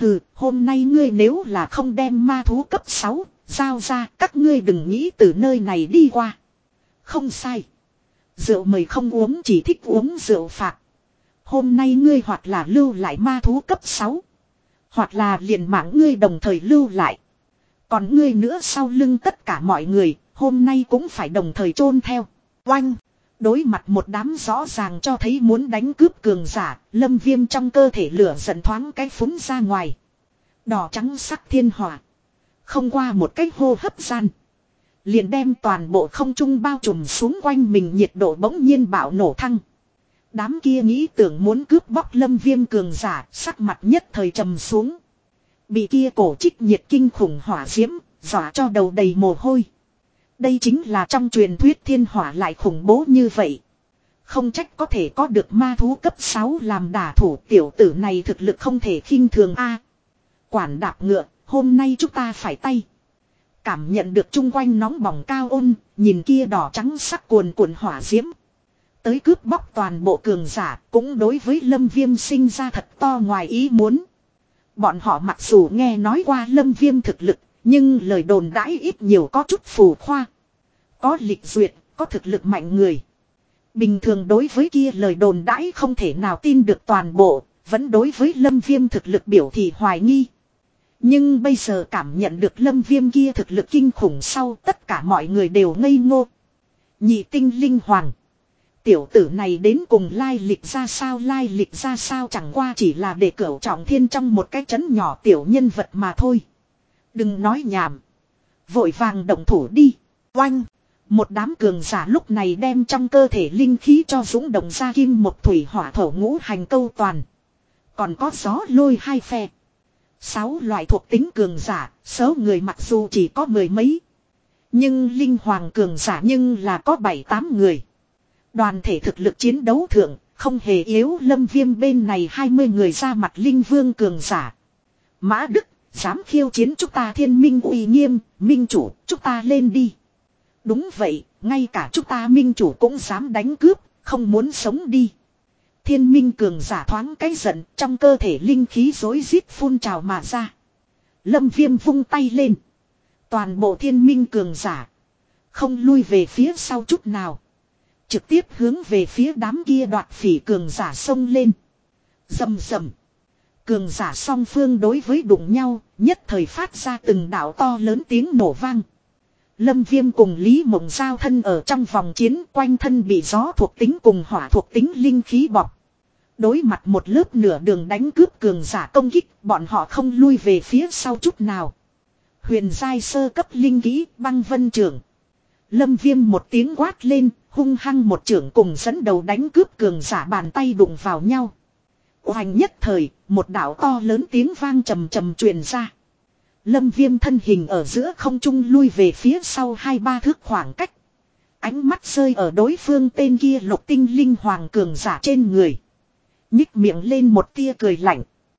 Hừ, hôm nay ngươi nếu là không đem ma thú cấp 6, giao ra các ngươi đừng nghĩ từ nơi này đi qua. Không sai. Rượu mời không uống chỉ thích uống rượu phạt. Hôm nay ngươi hoặc là lưu lại ma thú cấp 6. Hoặc là liền mạng ngươi đồng thời lưu lại. Còn ngươi nữa sau lưng tất cả mọi người, hôm nay cũng phải đồng thời chôn theo. Oanh! Đối mặt một đám rõ ràng cho thấy muốn đánh cướp cường giả, lâm viêm trong cơ thể lửa giận thoáng cái phúng ra ngoài. Đỏ trắng sắc thiên hỏa. Không qua một cách hô hấp gian. Liền đem toàn bộ không trung bao trùm xuống quanh mình nhiệt độ bỗng nhiên bạo nổ thăng. Đám kia nghĩ tưởng muốn cướp bóc lâm viêm cường giả, sắc mặt nhất thời trầm xuống. Bị kia cổ trích nhiệt kinh khủng hỏa diễm, dọa cho đầu đầy mồ hôi. Đây chính là trong truyền thuyết thiên hỏa lại khủng bố như vậy. Không trách có thể có được ma thú cấp 6 làm đả thủ tiểu tử này thực lực không thể khinh thường a Quản đạp ngựa, hôm nay chúng ta phải tay. Cảm nhận được chung quanh nóng bỏng cao ôn, nhìn kia đỏ trắng sắc cuồn cuộn hỏa diễm. Tới cướp bóc toàn bộ cường giả cũng đối với lâm viêm sinh ra thật to ngoài ý muốn. Bọn họ mặc dù nghe nói qua lâm viêm thực lực, nhưng lời đồn đãi ít nhiều có chút phù khoa. Có lịch duyệt, có thực lực mạnh người. Bình thường đối với kia lời đồn đãi không thể nào tin được toàn bộ, vẫn đối với lâm viêm thực lực biểu thị hoài nghi. Nhưng bây giờ cảm nhận được lâm viêm kia thực lực kinh khủng sau tất cả mọi người đều ngây ngô. Nhị tinh linh hoàng. Tiểu tử này đến cùng lai lịch ra sao lai lịch ra sao chẳng qua chỉ là để cửu trọng thiên trong một cái chấn nhỏ tiểu nhân vật mà thôi. Đừng nói nhảm. Vội vàng động thủ đi. Oanh. Một đám cường giả lúc này đem trong cơ thể linh khí cho dũng động ra kim một thủy hỏa thổ ngũ hành câu toàn. Còn có gió lôi hai phe. Sáu loại thuộc tính cường giả, số người mặc dù chỉ có mười mấy. Nhưng linh hoàng cường giả nhưng là có bảy tám người. Đoàn thể thực lực chiến đấu thượng, không hề yếu lâm viêm bên này 20 người ra mặt linh vương cường giả. Mã Đức, dám khiêu chiến chúng ta thiên minh uy nghiêm, minh chủ, chúng ta lên đi. Đúng vậy, ngay cả chúng ta minh chủ cũng dám đánh cướp, không muốn sống đi. Thiên minh cường giả thoáng cái giận, trong cơ thể linh khí rối rít phun trào mà ra. Lâm viêm vung tay lên. Toàn bộ thiên minh cường giả. Không lui về phía sau chút nào. Trực tiếp hướng về phía đám kia đoạt phỉ cường giả sông lên. Dầm dầm. Cường giả song phương đối với đụng nhau, nhất thời phát ra từng đảo to lớn tiếng nổ vang. Lâm Viêm cùng Lý Mộng giao thân ở trong vòng chiến quanh thân bị gió thuộc tính cùng hỏa thuộc tính linh khí bọc. Đối mặt một lớp nửa đường đánh cướp cường giả công kích, bọn họ không lui về phía sau chút nào. Huyền giai sơ cấp linh khí băng vân trưởng. Lâm Viêm một tiếng quát lên, hung hăng một trưởng cùng dẫn đầu đánh cướp cường giả bàn tay đụng vào nhau. Hoành nhất thời, một đảo to lớn tiếng vang trầm trầm truyền ra. Lâm viêm thân hình ở giữa không trung lui về phía sau hai ba thước khoảng cách. Ánh mắt rơi ở đối phương tên kia lục tinh linh hoàng cường giả trên người. Nhích miệng lên một tia cười lạnh.